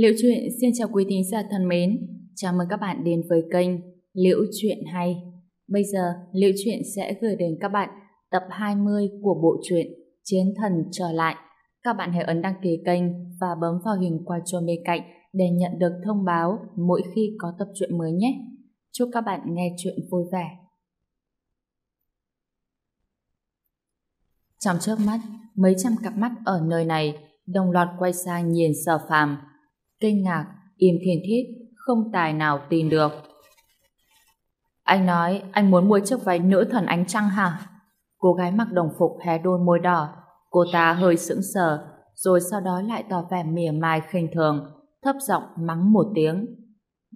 Liễu Chuyện xin chào quý thính giả thân mến. Chào mừng các bạn đến với kênh Liễu Chuyện Hay. Bây giờ, Liễu Chuyện sẽ gửi đến các bạn tập 20 của bộ truyện Chiến Thần Trở Lại. Các bạn hãy ấn đăng ký kênh và bấm vào hình quả chuông bên cạnh để nhận được thông báo mỗi khi có tập truyện mới nhé. Chúc các bạn nghe chuyện vui vẻ. Trong trước mắt, mấy trăm cặp mắt ở nơi này đồng loạt quay sang nhìn sở phàm kinh ngạc, im thiên thít, không tài nào tin được. Anh nói anh muốn mua chiếc váy nữ thần ánh trăng hả? Cô gái mặc đồng phục hé đôi môi đỏ. Cô ta hơi sững sờ, rồi sau đó lại tỏ vẻ mỉa mai khinh thường, thấp giọng mắng một tiếng.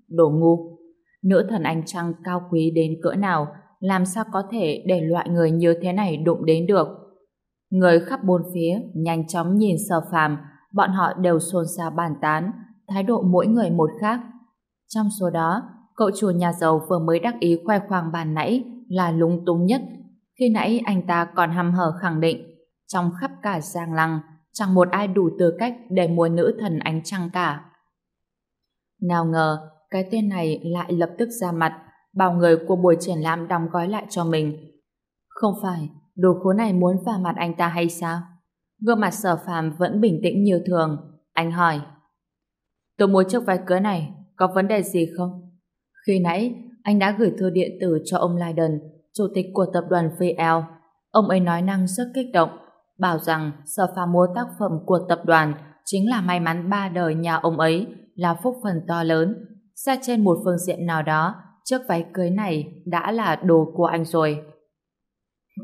Đồ ngu! Nữ thần ánh trăng cao quý đến cỡ nào, làm sao có thể để loại người như thế này đụng đến được? Người khắp bốn phía nhanh chóng nhìn sờ phàm, bọn họ đều xôn xao bàn tán, thái độ mỗi người một khác. Trong số đó, cậu chủ nhà giàu vừa mới đắc ý khoe khoang bàn nãy là lúng túng nhất. Khi nãy anh ta còn hăm hở khẳng định, trong khắp cả giang lăng, chẳng một ai đủ tư cách để mua nữ thần ánh trăng cả. Nào ngờ, cái tên này lại lập tức ra mặt, bảo người của buổi triển lãm đóng gói lại cho mình. Không phải, đồ khố này muốn vào mặt anh ta hay sao? Gương mặt sở phàm vẫn bình tĩnh như thường. Anh hỏi, Tôi mua chiếc váy cưới này, có vấn đề gì không? Khi nãy, anh đã gửi thư điện tử cho ông Leiden, chủ tịch của tập đoàn VL. Ông ấy nói năng rất kích động, bảo rằng sở pha mua tác phẩm của tập đoàn chính là may mắn ba đời nhà ông ấy, là phúc phần to lớn. Xét trên một phương diện nào đó, chiếc váy cưới này đã là đồ của anh rồi.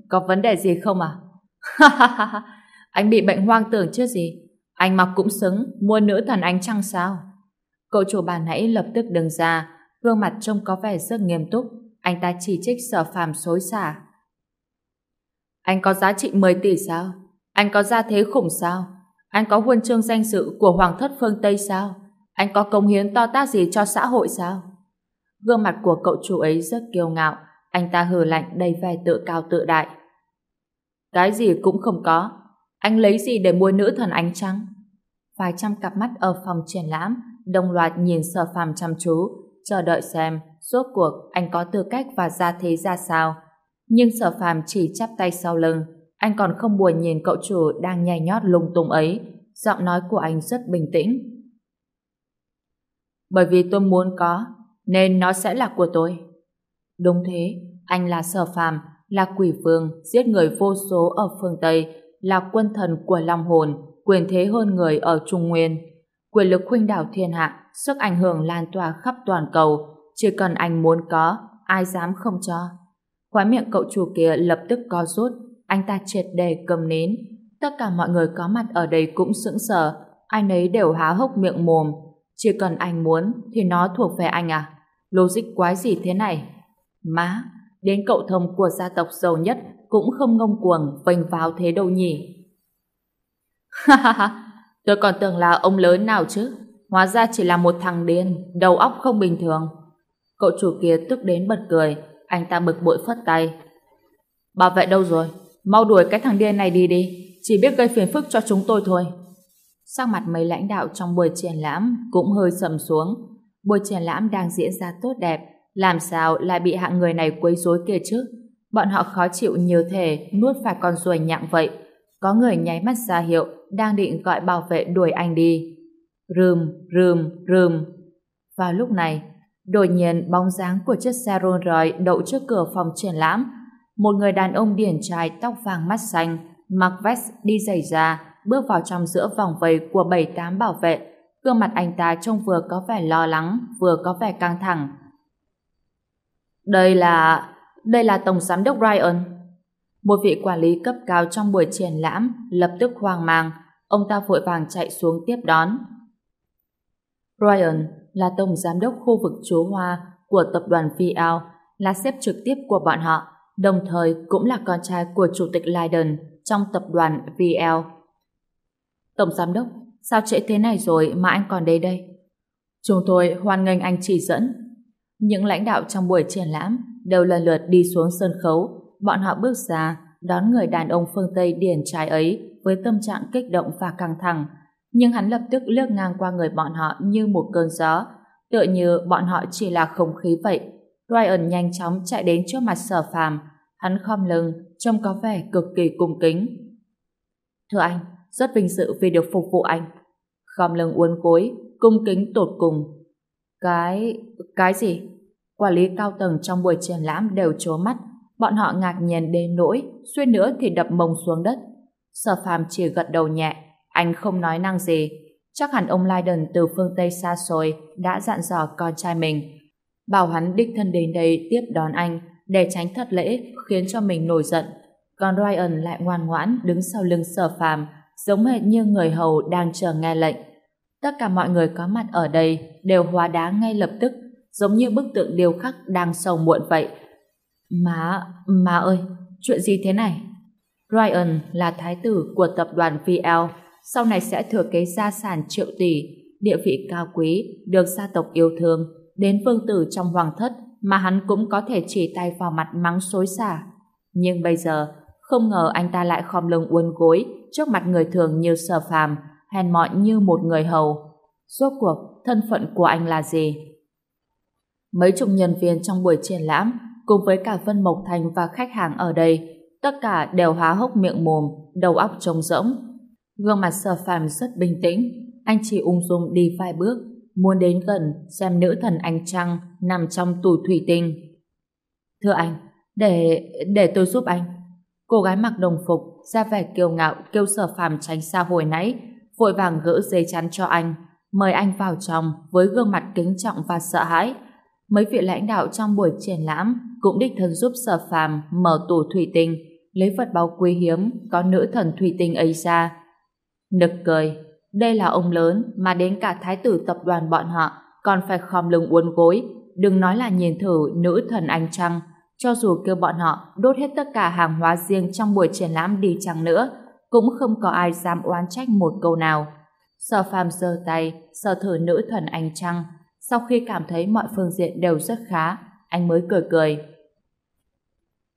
Có vấn đề gì không à? anh bị bệnh hoang tưởng chứ gì? Anh mặc cũng xứng, mua nữ thần ánh trăng sao? Cậu chủ bà nãy lập tức đứng ra, gương mặt trông có vẻ rất nghiêm túc. Anh ta chỉ trích sở phàm xối xả. Anh có giá trị 10 tỷ sao? Anh có gia thế khủng sao? Anh có huân chương danh dự của Hoàng thất phương Tây sao? Anh có công hiến to tác gì cho xã hội sao? Gương mặt của cậu chủ ấy rất kiêu ngạo, anh ta hừ lạnh đầy vẻ tự cao tự đại. Cái gì cũng không có, anh lấy gì để mua nữ thần ánh trăng? Vài trăm cặp mắt ở phòng triển lãm đồng loạt nhìn sở phàm chăm chú, chờ đợi xem rốt cuộc anh có tư cách và gia thế ra sao. Nhưng sở phàm chỉ chắp tay sau lưng, anh còn không buồn nhìn cậu chủ đang nhè nhót lung tung ấy, giọng nói của anh rất bình tĩnh. Bởi vì tôi muốn có, nên nó sẽ là của tôi. Đúng thế, anh là sở phàm, là quỷ vương, giết người vô số ở phương Tây, là quân thần của long hồn, quyền thế hơn người ở Trung Nguyên. Quyền lực khuynh đảo thiên hạ, sức ảnh hưởng lan tỏa khắp toàn cầu, chỉ cần anh muốn có, ai dám không cho. Khóe miệng cậu chủ kia lập tức co rút, anh ta triệt đề cầm nến. Tất cả mọi người có mặt ở đây cũng sững sờ, ai nấy đều há hốc miệng mồm. Chỉ cần anh muốn, thì nó thuộc về anh à? Logic quái gì thế này? Má, đến cậu thông của gia tộc giàu nhất cũng không ngông cuồng vênh vào thế đâu nhỉ. Ha ha ha, tôi còn tưởng là ông lớn nào chứ. Hóa ra chỉ là một thằng điên, đầu óc không bình thường. Cậu chủ kia tức đến bật cười, anh ta bực bội phất tay. Bảo vệ đâu rồi? Mau đuổi cái thằng điên này đi đi, chỉ biết gây phiền phức cho chúng tôi thôi. Sắc mặt mấy lãnh đạo trong buổi triển lãm cũng hơi sầm xuống. Buổi triển lãm đang diễn ra tốt đẹp, làm sao lại bị hạng người này quấy rối kia chứ? Bọn họ khó chịu nhiều thể nuốt phải con ruồi nhặng vậy. Có người nháy mắt ra hiệu, đang định gọi bảo vệ đuổi anh đi. Rườm, rườm, rườm. Vào lúc này, đột nhiên bóng dáng của chiếc xe Rolls Royce đậu trước cửa phòng triển lãm. Một người đàn ông điển trai tóc vàng mắt xanh, mặc vest đi giày da, bước vào trong giữa vòng vây của bảy tám bảo vệ. Gương mặt anh ta trông vừa có vẻ lo lắng, vừa có vẻ căng thẳng. Đây là đây là Tổng Giám đốc Ryan. Một vị quản lý cấp cao trong buổi triển lãm lập tức hoang mang, ông ta vội vàng chạy xuống tiếp đón. Ryan là tổng giám đốc khu vực chúa Hoa của tập đoàn VL, là sếp trực tiếp của bọn họ, đồng thời cũng là con trai của chủ tịch Leiden trong tập đoàn VL. Tổng giám đốc, sao trễ thế này rồi mà anh còn đây đây? Chúng tôi hoan nghênh anh chỉ dẫn. Những lãnh đạo trong buổi triển lãm đều lần lượt đi xuống sân khấu, bọn họ bước ra đón người đàn ông phương Tây điển trai ấy với tâm trạng kích động và căng thẳng nhưng hắn lập tức lướt ngang qua người bọn họ như một cơn gió, tựa như bọn họ chỉ là không khí vậy. Ryan nhanh chóng chạy đến trước mặt sở phàm, hắn khom lưng, trông có vẻ cực kỳ cung kính. Thưa anh, rất vinh dự vì được phục vụ anh. Khom lưng uốn cối, cung kính tột cùng. Cái... cái gì? Quản lý cao tầng trong buổi triển lãm đều trố mắt, bọn họ ngạc nhiên đến nỗi, suýt nữa thì đập mông xuống đất. Sở phàm chỉ gật đầu nhẹ, anh không nói năng gì. Chắc hẳn ông Leiden từ phương Tây xa xôi đã dặn dò con trai mình. Bảo hắn đích thân đến đây tiếp đón anh để tránh thất lễ khiến cho mình nổi giận. Còn Ryan lại ngoan ngoãn đứng sau lưng sở phàm giống hệt như người hầu đang chờ nghe lệnh. Tất cả mọi người có mặt ở đây đều hóa đá ngay lập tức giống như bức tượng điêu khắc đang sầu muộn vậy. Má, má ơi, chuyện gì thế này? Ryan là thái tử của tập đoàn VL, sau này sẽ thừa kế gia sản triệu tỷ, địa vị cao quý, được gia tộc yêu thương, đến vương tử trong hoàng thất mà hắn cũng có thể chỉ tay vào mặt mắng xối xả. Nhưng bây giờ, không ngờ anh ta lại khom lưng uốn gối trước mặt người thường như sở phàm, hèn mọn như một người hầu. Rốt cuộc, thân phận của anh là gì? Mấy chục nhân viên trong buổi triển lãm, cùng với cả Vân Mộc Thành và khách hàng ở đây, tất cả đều há hốc miệng mồm, đầu óc trống rỗng. Gương mặt sở phàm rất bình tĩnh, anh chỉ ung dung đi vài bước, muốn đến gần xem nữ thần anh trăng nằm trong tủ thủy tinh. Thưa anh, để để tôi giúp anh. Cô gái mặc đồng phục, ra vẻ kiêu ngạo kêu sở phàm tránh xa hồi nãy, vội vàng gỡ dây chắn cho anh, mời anh vào trong với gương mặt kính trọng và sợ hãi mấy vị lãnh đạo trong buổi triển lãm cũng đích thân giúp sở phàm mở tủ thủy tinh, lấy vật báu quý hiếm có nữ thần thủy tinh ấy ra. Nực cười, đây là ông lớn mà đến cả thái tử tập đoàn bọn họ còn phải khom lưng uốn gối, đừng nói là nhìn thử nữ thần anh trăng. Cho dù kêu bọn họ đốt hết tất cả hàng hóa riêng trong buổi triển lãm đi chăng nữa, cũng không có ai dám oán trách một câu nào. Sở phàm giơ tay sở thử nữ thần anh trăng sau khi cảm thấy mọi phương diện đều rất khá, anh mới cười cười.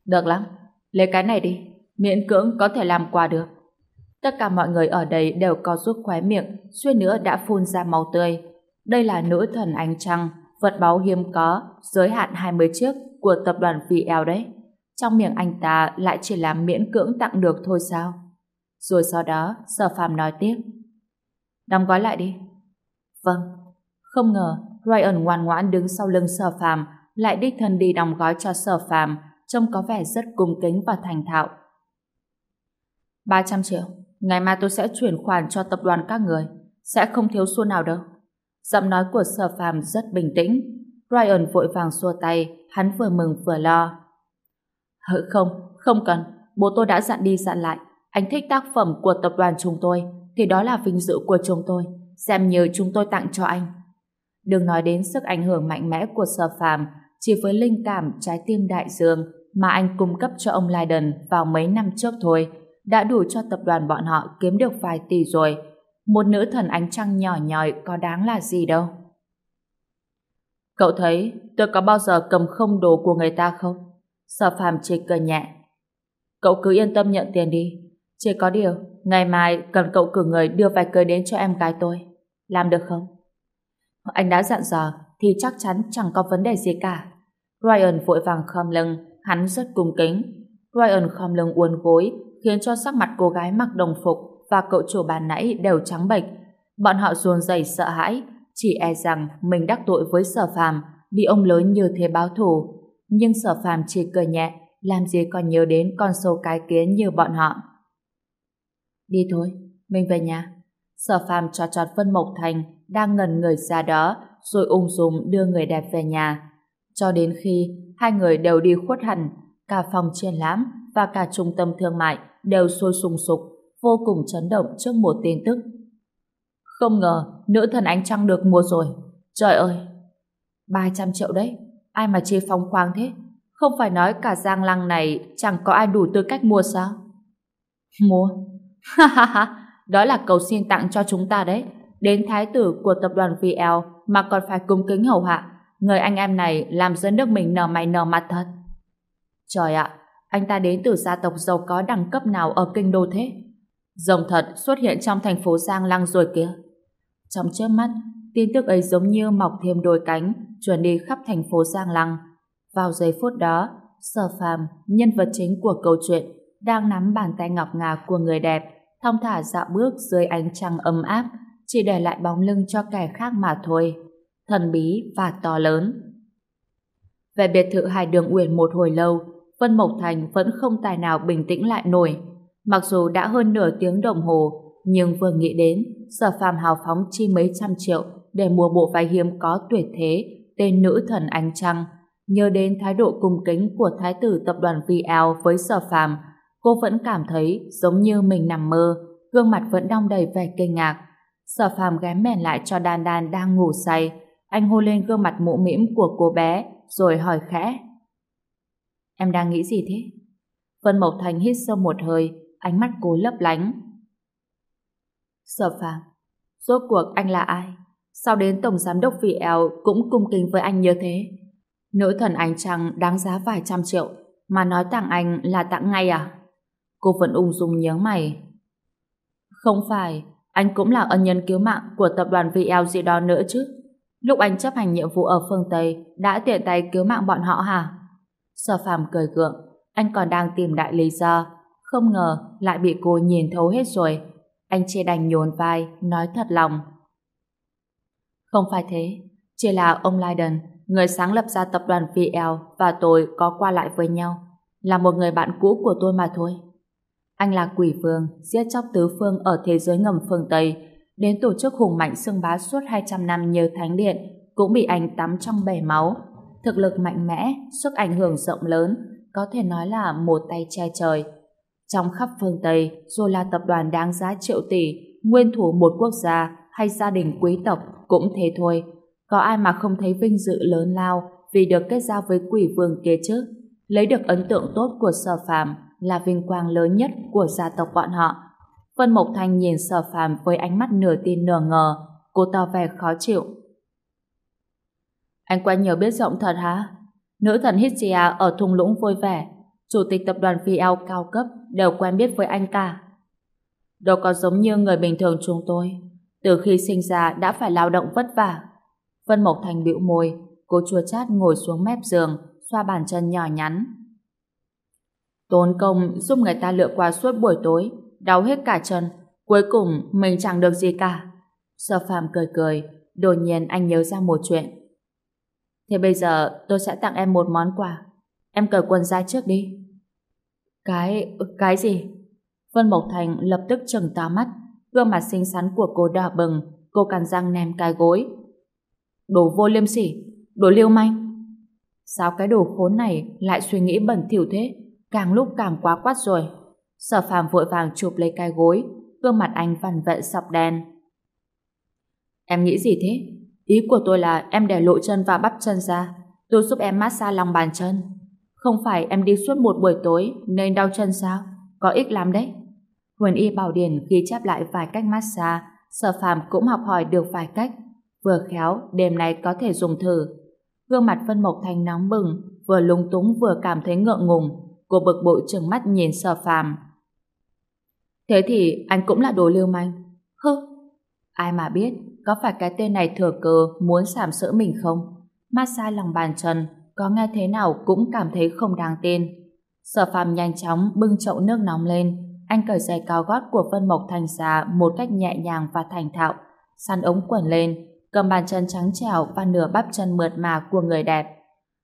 Được lắm, lấy cái này đi, miễn cưỡng có thể làm quà được. Tất cả mọi người ở đây đều có rút khóe miệng, suy nữa đã phun ra máu tươi. Đây là nữ thần ánh trăng, vật báu hiếm có, giới hạn 20 chiếc của tập đoàn VL đấy. Trong miệng anh ta lại chỉ là miễn cưỡng tặng được thôi sao? Rồi sau đó, Sở Phạm nói tiếp. Đóng gói lại đi. Vâng. Không ngờ, Ryan ngoan ngoãn đứng sau lưng sở phàm, lại đích thân đi đóng gói cho sở phàm, trông có vẻ rất cung kính và thành thạo. 300 triệu, ngày mai tôi sẽ chuyển khoản cho tập đoàn các người, sẽ không thiếu xu nào đâu. Giọng nói của sở phàm rất bình tĩnh. Ryan vội vàng xua tay, hắn vừa mừng vừa lo. Hỡi không, không cần, bố tôi đã dặn đi dặn lại. Anh thích tác phẩm của tập đoàn chúng tôi, thì đó là vinh dự của chúng tôi, xem như chúng tôi tặng cho anh. Đừng nói đến sức ảnh hưởng mạnh mẽ của sở phàm chỉ với linh cảm trái tim đại dương mà anh cung cấp cho ông Leiden vào mấy năm trước thôi đã đủ cho tập đoàn bọn họ kiếm được vài tỷ rồi. Một nữ thần ánh trăng nhỏ nhòi có đáng là gì đâu. Cậu thấy tôi có bao giờ cầm không đồ của người ta không? Sở phàm chỉ cười nhẹ. Cậu cứ yên tâm nhận tiền đi. Chỉ có điều, ngày mai cần cậu cử người đưa vài cười đến cho em gái tôi. Làm được không? Anh đã dặn dò thì chắc chắn chẳng có vấn đề gì cả. Ryan vội vàng khom lưng, hắn rất cung kính. Ryan khom lưng uốn gối, khiến cho sắc mặt cô gái mặc đồng phục và cậu chủ bàn nãy đều trắng bệch. Bọn họ ruồn rẩy sợ hãi, chỉ e rằng mình đắc tội với sở phàm, bị ông lớn như thế báo thù. Nhưng sở phàm chỉ cười nhẹ, làm gì còn nhớ đến con sâu cái kiến như bọn họ. Đi thôi, mình về nhà. Sở phàm cho trọt Vân Mộc Thành đang ngần người ra đó rồi ung dung đưa người đẹp về nhà. Cho đến khi hai người đều đi khuất hẳn, cả phòng triển lãm và cả trung tâm thương mại đều sôi sùng sục, vô cùng chấn động trước một tin tức. Không ngờ, nữ thần ánh trăng được mua rồi. Trời ơi! 300 triệu đấy, ai mà chê phong khoáng thế? Không phải nói cả giang lăng này chẳng có ai đủ tư cách mua sao? Mua? Ha ha ha! Đó là cầu xin tặng cho chúng ta đấy đến thái tử của tập đoàn VL mà còn phải cung kính hầu hạ. Người anh em này làm dân nước mình nở mày nở mặt thật. Trời ạ, anh ta đến từ gia tộc giàu có đẳng cấp nào ở kinh đô thế? Rồng thật xuất hiện trong thành phố Giang Lăng rồi kìa. Trong chớp mắt, tin tức ấy giống như mọc thêm đôi cánh, chuẩn đi khắp thành phố Giang Lăng. Vào giây phút đó, Sở Phàm, nhân vật chính của câu chuyện, đang nắm bàn tay ngọc ngà của người đẹp, thong thả dạo bước dưới ánh trăng ấm áp, chỉ để lại bóng lưng cho kẻ khác mà thôi. Thần bí và to lớn. Về biệt thự Hải Đường Uyển một hồi lâu, Vân Mộc Thành vẫn không tài nào bình tĩnh lại nổi. Mặc dù đã hơn nửa tiếng đồng hồ, nhưng vừa nghĩ đến, sở phàm hào phóng chi mấy trăm triệu để mua bộ váy hiếm có tuyệt thế, tên nữ thần ánh trăng. Nhớ đến thái độ cung kính của thái tử tập đoàn VL với sở phàm, cô vẫn cảm thấy giống như mình nằm mơ, gương mặt vẫn đong đầy vẻ kinh ngạc. Sở phàm ghém mèn lại cho đan đan đang ngủ say, anh hôn lên gương mặt mũ mĩm của cô bé, rồi hỏi khẽ. Em đang nghĩ gì thế? Vân Mộc Thành hít sâu một hơi, ánh mắt cố lấp lánh. Sở phàm, rốt cuộc anh là ai? Sao đến Tổng Giám đốc VL cũng cung kính với anh như thế? Nữ thần ánh trăng đáng giá vài trăm triệu, mà nói tặng anh là tặng ngay à? Cô vẫn ung dung nhướng mày. Không phải, anh cũng là ân nhân cứu mạng của tập đoàn VL gì đó nữa chứ. Lúc anh chấp hành nhiệm vụ ở phương Tây đã tiện tay cứu mạng bọn họ hả? Sở phàm cười gượng, anh còn đang tìm đại lý do. Không ngờ lại bị cô nhìn thấu hết rồi. Anh chia đành nhồn vai, nói thật lòng. Không phải thế, chỉ là ông Leiden, người sáng lập ra tập đoàn VL và tôi có qua lại với nhau, là một người bạn cũ của tôi mà thôi. Anh là quỷ vương, giết chóc tứ phương ở thế giới ngầm phương Tây, đến tổ chức hùng mạnh xương bá suốt 200 năm như Thánh Điện, cũng bị anh tắm trong bể máu. Thực lực mạnh mẽ, sức ảnh hưởng rộng lớn, có thể nói là một tay che trời. Trong khắp phương Tây, dù là tập đoàn đáng giá triệu tỷ, nguyên thủ một quốc gia hay gia đình quý tộc cũng thế thôi. Có ai mà không thấy vinh dự lớn lao vì được kết giao với quỷ vương kia chứ? Lấy được ấn tượng tốt của sở phàm là vinh quang lớn nhất của gia tộc bọn họ. Vân Mộc Thanh nhìn sở phàm với ánh mắt nửa tin nửa ngờ, cô tỏ vẻ khó chịu. Anh quen nhiều biết rộng thật hả? Nữ thần Hitchia ở thung lũng vui vẻ, chủ tịch tập đoàn VL cao cấp đều quen biết với anh cả. Đâu có giống như người bình thường chúng tôi. Từ khi sinh ra đã phải lao động vất vả. Vân Mộc Thành bĩu môi, cô chua chát ngồi xuống mép giường, xoa bàn chân nhỏ nhắn. Tốn công giúp người ta lựa qua suốt buổi tối, đau hết cả chân, cuối cùng mình chẳng được gì cả. Sở phàm cười cười, đột nhiên anh nhớ ra một chuyện. Thế bây giờ tôi sẽ tặng em một món quà. Em cởi quần ra trước đi. Cái... cái gì? Vân Mộc Thành lập tức trừng to mắt, gương mặt xinh xắn của cô đỏ bừng, cô cắn răng ném cái gối. Đồ vô liêm sỉ, đồ liêu manh. Sao cái đồ khốn này lại suy nghĩ bẩn thỉu thế? Càng lúc càng quá quát rồi. Sở phàm vội vàng chụp lấy cái gối, gương mặt anh vằn vẹn sọc đen. Em nghĩ gì thế? Ý của tôi là em để lộ chân và bắp chân ra, tôi giúp em massage lòng bàn chân. Không phải em đi suốt một buổi tối nên đau chân sao? Có ích lắm đấy. Huyền Y Bảo Điển ghi chép lại vài cách massage, sở phàm cũng học hỏi được vài cách. Vừa khéo, đêm nay có thể dùng thử. Gương mặt Vân Mộc Thành nóng bừng, vừa lúng túng vừa cảm thấy ngượng ngùng. Cô bực bội trừng mắt nhìn sở phàm. Thế thì anh cũng là đồ lưu manh. Hứ, ai mà biết, có phải cái tên này thừa cơ muốn sàm sỡ mình không? Massage lòng bàn chân, có nghe thế nào cũng cảm thấy không đáng tin. Sở phàm nhanh chóng bưng chậu nước nóng lên, anh cởi giày cao gót của Vân Mộc Thành ra một cách nhẹ nhàng và thành thạo, săn ống quần lên, cầm bàn chân trắng trẻo và nửa bắp chân mượt mà của người đẹp.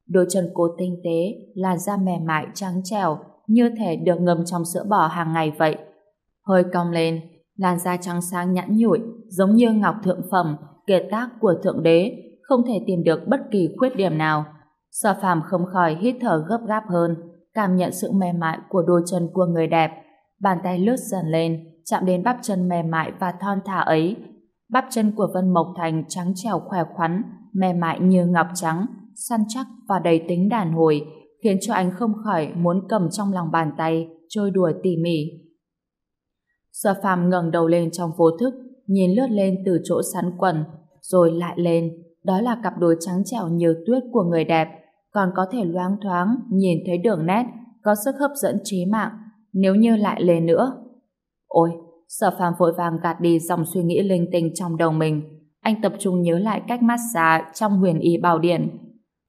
Đôi chân cô tinh tế, làn da mềm mại trắng trẻo, như thể được ngâm trong sữa bò hàng ngày vậy. Hơi cong lên, làn da trắng sáng nhẵn nhụi, giống như ngọc thượng phẩm, kiệt tác của thượng đế, không thể tìm được bất kỳ khuyết điểm nào. Sở phàm không khỏi hít thở gấp gáp hơn, cảm nhận sự mềm mại của đôi chân của người đẹp. Bàn tay lướt dần lên, chạm đến bắp chân mềm mại và thon thả ấy. Bắp chân của Vân Mộc Thành trắng trẻo khỏe khoắn, mềm mại như ngọc trắng, săn chắc và đầy tính đàn hồi, khiến cho anh không khỏi muốn cầm trong lòng bàn tay, trôi đùa tỉ mỉ. Sở phàm ngẩng đầu lên trong vô thức, nhìn lướt lên từ chỗ sắn quần, rồi lại lên. Đó là cặp đôi trắng trẻo như tuyết của người đẹp, còn có thể loáng thoáng nhìn thấy đường nét, có sức hấp dẫn trí mạng, nếu như lại lên nữa. Ôi, Sở phàm vội vàng gạt đi dòng suy nghĩ linh tinh trong đầu mình. Anh tập trung nhớ lại cách massage trong huyền y bảo điện.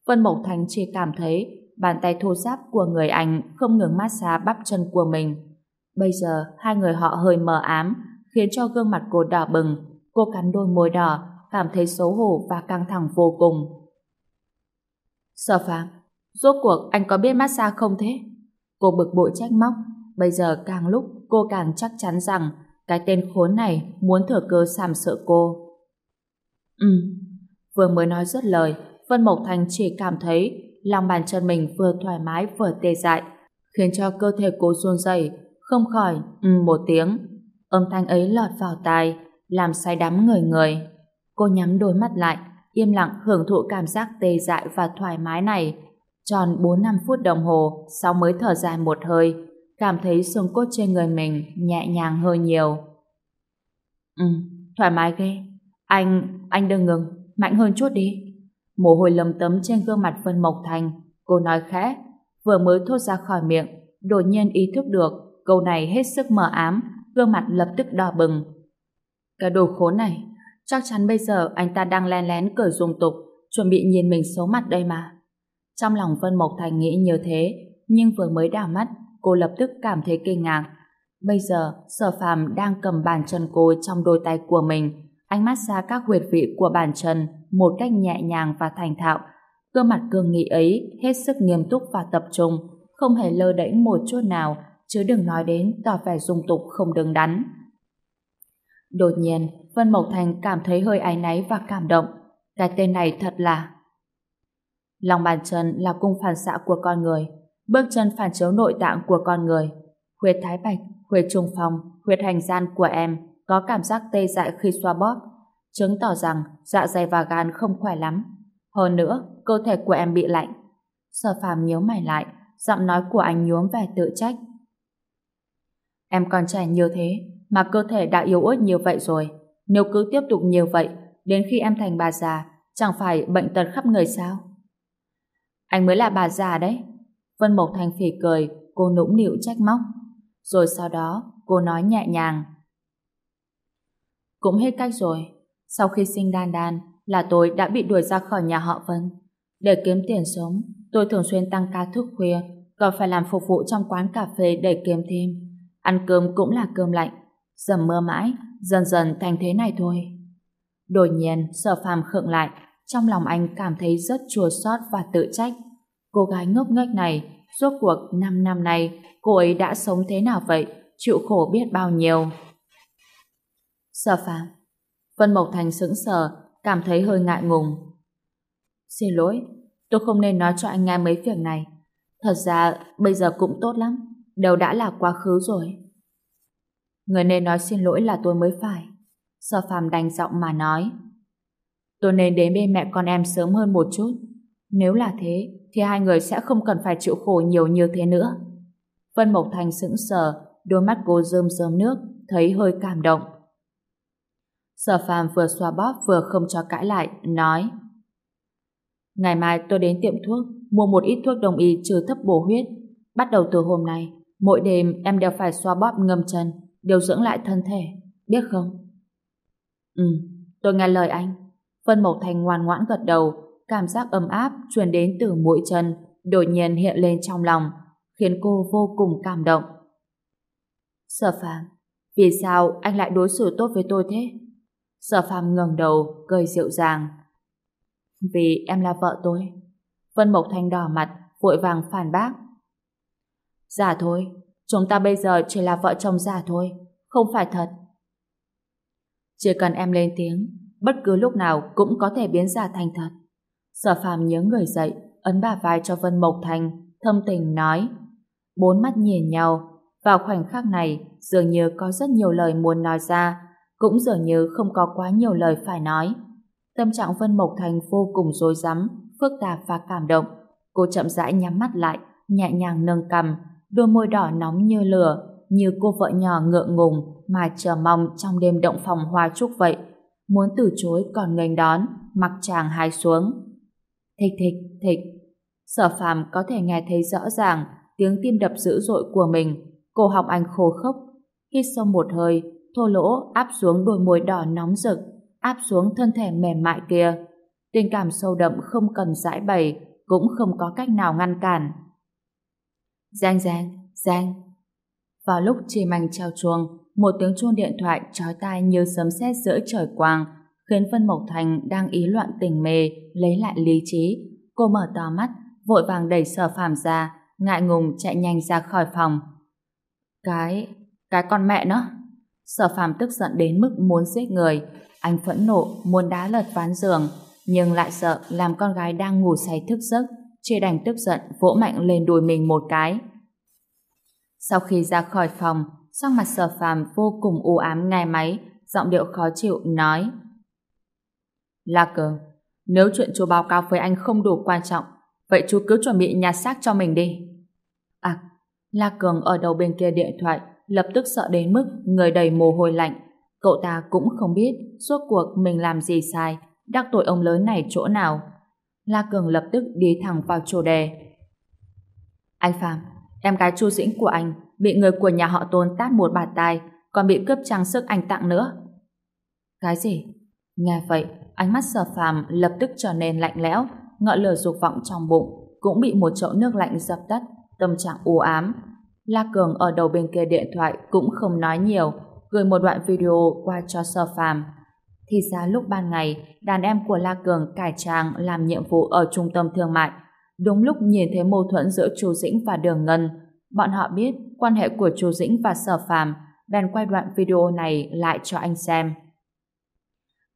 Vân Mộc Thành chỉ cảm thấy bàn tay thô ráp của người anh không ngừng massage bắp chân của mình. Bây giờ, hai người họ hơi mờ ám, khiến cho gương mặt cô đỏ bừng. Cô cắn đôi môi đỏ, cảm thấy xấu hổ và căng thẳng vô cùng. Sở phàm, rốt cuộc anh có biết massage không thế? Cô bực bội trách móc, bây giờ càng lúc cô càng chắc chắn rằng cái tên khốn này muốn thừa cơ sàm sợ cô. Ừ, vừa mới nói rất lời, Vân Mộc Thành chỉ cảm thấy lòng bàn chân mình vừa thoải mái vừa tê dại, khiến cho cơ thể cô run rẩy, không khỏi ừ một tiếng. Âm thanh ấy lọt vào tai, làm say đắm người người. Cô nhắm đôi mắt lại, im lặng hưởng thụ cảm giác tê dại và thoải mái này. Tròn 4-5 phút đồng hồ, sau mới thở dài một hơi, cảm thấy xương cốt trên người mình nhẹ nhàng hơi nhiều. Ừ, thoải mái ghê. Anh, anh đừng ngừng, mạnh hơn chút đi. Mồ hôi lấm tấm trên gương mặt Vân Mộc Thành, cô nói khẽ, vừa mới thốt ra khỏi miệng, đột nhiên ý thức được câu này hết sức mờ ám, gương mặt lập tức đỏ bừng. Cái đồ khốn này, chắc chắn bây giờ anh ta đang len lén cởi dùng tục, chuẩn bị nhìn mình xấu mặt đây mà. Trong lòng Vân Mộc Thành nghĩ như thế, nhưng vừa mới đảo mắt, cô lập tức cảm thấy kinh ngạc. Bây giờ, sở phàm đang cầm bàn chân cô trong đôi tay của mình, anh massage xa các huyệt vị của bàn chân một cách nhẹ nhàng và thành thạo. Gương mặt cương nghị ấy hết sức nghiêm túc và tập trung, không hề lơ đễnh một chút nào, chứ đừng nói đến tỏ vẻ dung tục không đứng đắn. Đột nhiên, Vân Mộc Thành cảm thấy hơi áy náy và cảm động. Cái tên này thật là... Lòng bàn chân là cung phản xạ của con người, bước chân phản chiếu nội tạng của con người. Huyệt thái bạch, huyệt trung phong, huyệt hành gian của em có cảm giác tê dại khi xoa bóp, chứng tỏ rằng dạ dày và gan không khỏe lắm. Hơn nữa, cơ thể của em bị lạnh. Sở phàm nhíu mày lại, giọng nói của anh nhuốm vẻ tự trách. Em còn trẻ như thế, mà cơ thể đã yếu ớt như vậy rồi. Nếu cứ tiếp tục như vậy, đến khi em thành bà già, chẳng phải bệnh tật khắp người sao? Anh mới là bà già đấy. Vân Mộc Thành phỉ cười, cô nũng nịu trách móc. Rồi sau đó, cô nói nhẹ nhàng. Cũng hết cách rồi. Sau khi sinh đan đan, là tôi đã bị đuổi ra khỏi nhà họ Vân. Để kiếm tiền sống, tôi thường xuyên tăng ca thức khuya, còn phải làm phục vụ trong quán cà phê để kiếm thêm. Ăn cơm cũng là cơm lạnh. Dầm mưa mãi, dần dần thành thế này thôi. Đột nhiên, sở phàm khựng lại, trong lòng anh cảm thấy rất chua xót và tự trách. Cô gái ngốc nghếch này, suốt cuộc 5 năm nay, cô ấy đã sống thế nào vậy, chịu khổ biết bao nhiêu. Sở phàm. Vân Mộc Thành sững sờ, cảm thấy hơi ngại ngùng. Xin lỗi, tôi không nên nói cho anh nghe mấy việc này. Thật ra, bây giờ cũng tốt lắm, đều đã là quá khứ rồi. Người nên nói xin lỗi là tôi mới phải. Sở phàm đành giọng mà nói. Tôi nên đến bên mẹ con em sớm hơn một chút. Nếu là thế, thì hai người sẽ không cần phải chịu khổ nhiều như thế nữa. Vân Mộc Thành sững sờ, đôi mắt cô rơm rơm nước, thấy hơi cảm động. Sở phàm vừa xoa bóp vừa không cho cãi lại, nói Ngày mai tôi đến tiệm thuốc, mua một ít thuốc đồng y trừ thấp bổ huyết. Bắt đầu từ hôm nay, mỗi đêm em đều phải xoa bóp ngâm chân, điều dưỡng lại thân thể, biết không? Ừ, tôi nghe lời anh. Vân Mộc Thành ngoan ngoãn gật đầu, cảm giác ấm áp truyền đến từ mũi chân, đột nhiên hiện lên trong lòng, khiến cô vô cùng cảm động. Sở phàm, vì sao anh lại đối xử tốt với tôi thế? Sở phàm ngẩng đầu, cười dịu dàng. Vì em là vợ tôi. Vân Mộc Thanh đỏ mặt, vội vàng phản bác. Giả thôi, chúng ta bây giờ chỉ là vợ chồng giả thôi, không phải thật. Chỉ cần em lên tiếng, bất cứ lúc nào cũng có thể biến giả thành thật. Sở phàm nhớ người dậy, ấn bà vai cho Vân Mộc Thanh, thâm tình nói. Bốn mắt nhìn nhau, vào khoảnh khắc này dường như có rất nhiều lời muốn nói ra, cũng dường như không có quá nhiều lời phải nói. Tâm trạng Vân Mộc Thành vô cùng rối rắm, phức tạp và cảm động. Cô chậm rãi nhắm mắt lại, nhẹ nhàng nâng cầm đôi môi đỏ nóng như lửa, như cô vợ nhỏ ngượng ngùng mà chờ mong trong đêm động phòng hoa trúc vậy. Muốn từ chối còn nghênh đón, mặc chàng hai xuống. Thịch thịch thịch. Sở phàm có thể nghe thấy rõ ràng tiếng tim đập dữ dội của mình. Cô học anh khô khốc. Hít sâu một hơi, thô lỗ áp xuống đôi môi đỏ nóng rực, áp xuống thân thể mềm mại kia. Tình cảm sâu đậm không cần giải bày, cũng không có cách nào ngăn cản. Giang giang, giang. Vào lúc chỉ mảnh treo chuông, một tiếng chuông điện thoại trói tai như sấm sét giữa trời quang, khiến Vân Mộc Thành đang ý loạn tình mê, lấy lại lý trí. Cô mở to mắt, vội vàng đẩy sở phàm ra, ngại ngùng chạy nhanh ra khỏi phòng. Cái... cái con mẹ nó! Sở phàm tức giận đến mức muốn giết người. Anh phẫn nộ, muốn đá lật ván giường, nhưng lại sợ làm con gái đang ngủ say thức giấc, chia đành tức giận vỗ mạnh lên đùi mình một cái. Sau khi ra khỏi phòng, sắc mặt sở phàm vô cùng u ám nghe máy, giọng điệu khó chịu nói La Cường, nếu chuyện chú báo cáo với anh không đủ quan trọng, vậy chú cứ chuẩn bị nhà xác cho mình đi. À, La Cường ở đầu bên kia điện thoại lập tức sợ đến mức người đầy mồ hôi lạnh. Cậu ta cũng không biết suốt cuộc mình làm gì sai, đắc tội ông lớn này chỗ nào. La Cường lập tức đi thẳng vào chủ đề. Anh Phạm, em gái Chu Dĩnh của anh bị người của nhà họ Tôn tát một bạt tai, còn bị cướp trang sức anh tặng nữa. Cái gì? Nghe vậy, ánh mắt sở phàm lập tức trở nên lạnh lẽo, ngọn lửa dục vọng trong bụng cũng bị một chậu nước lạnh dập tắt, tâm trạng u ám. La Cường ở đầu bên kia điện thoại cũng không nói nhiều, gửi một đoạn video qua cho sở phàm. Thì ra lúc ban ngày, đàn em của La Cường cải trang làm nhiệm vụ ở trung tâm thương mại. Đúng lúc nhìn thấy mâu thuẫn giữa Chu Dĩnh và Đường Ngân, bọn họ biết quan hệ của Chu Dĩnh và Sở Phàm, bèn quay đoạn video này lại cho anh xem.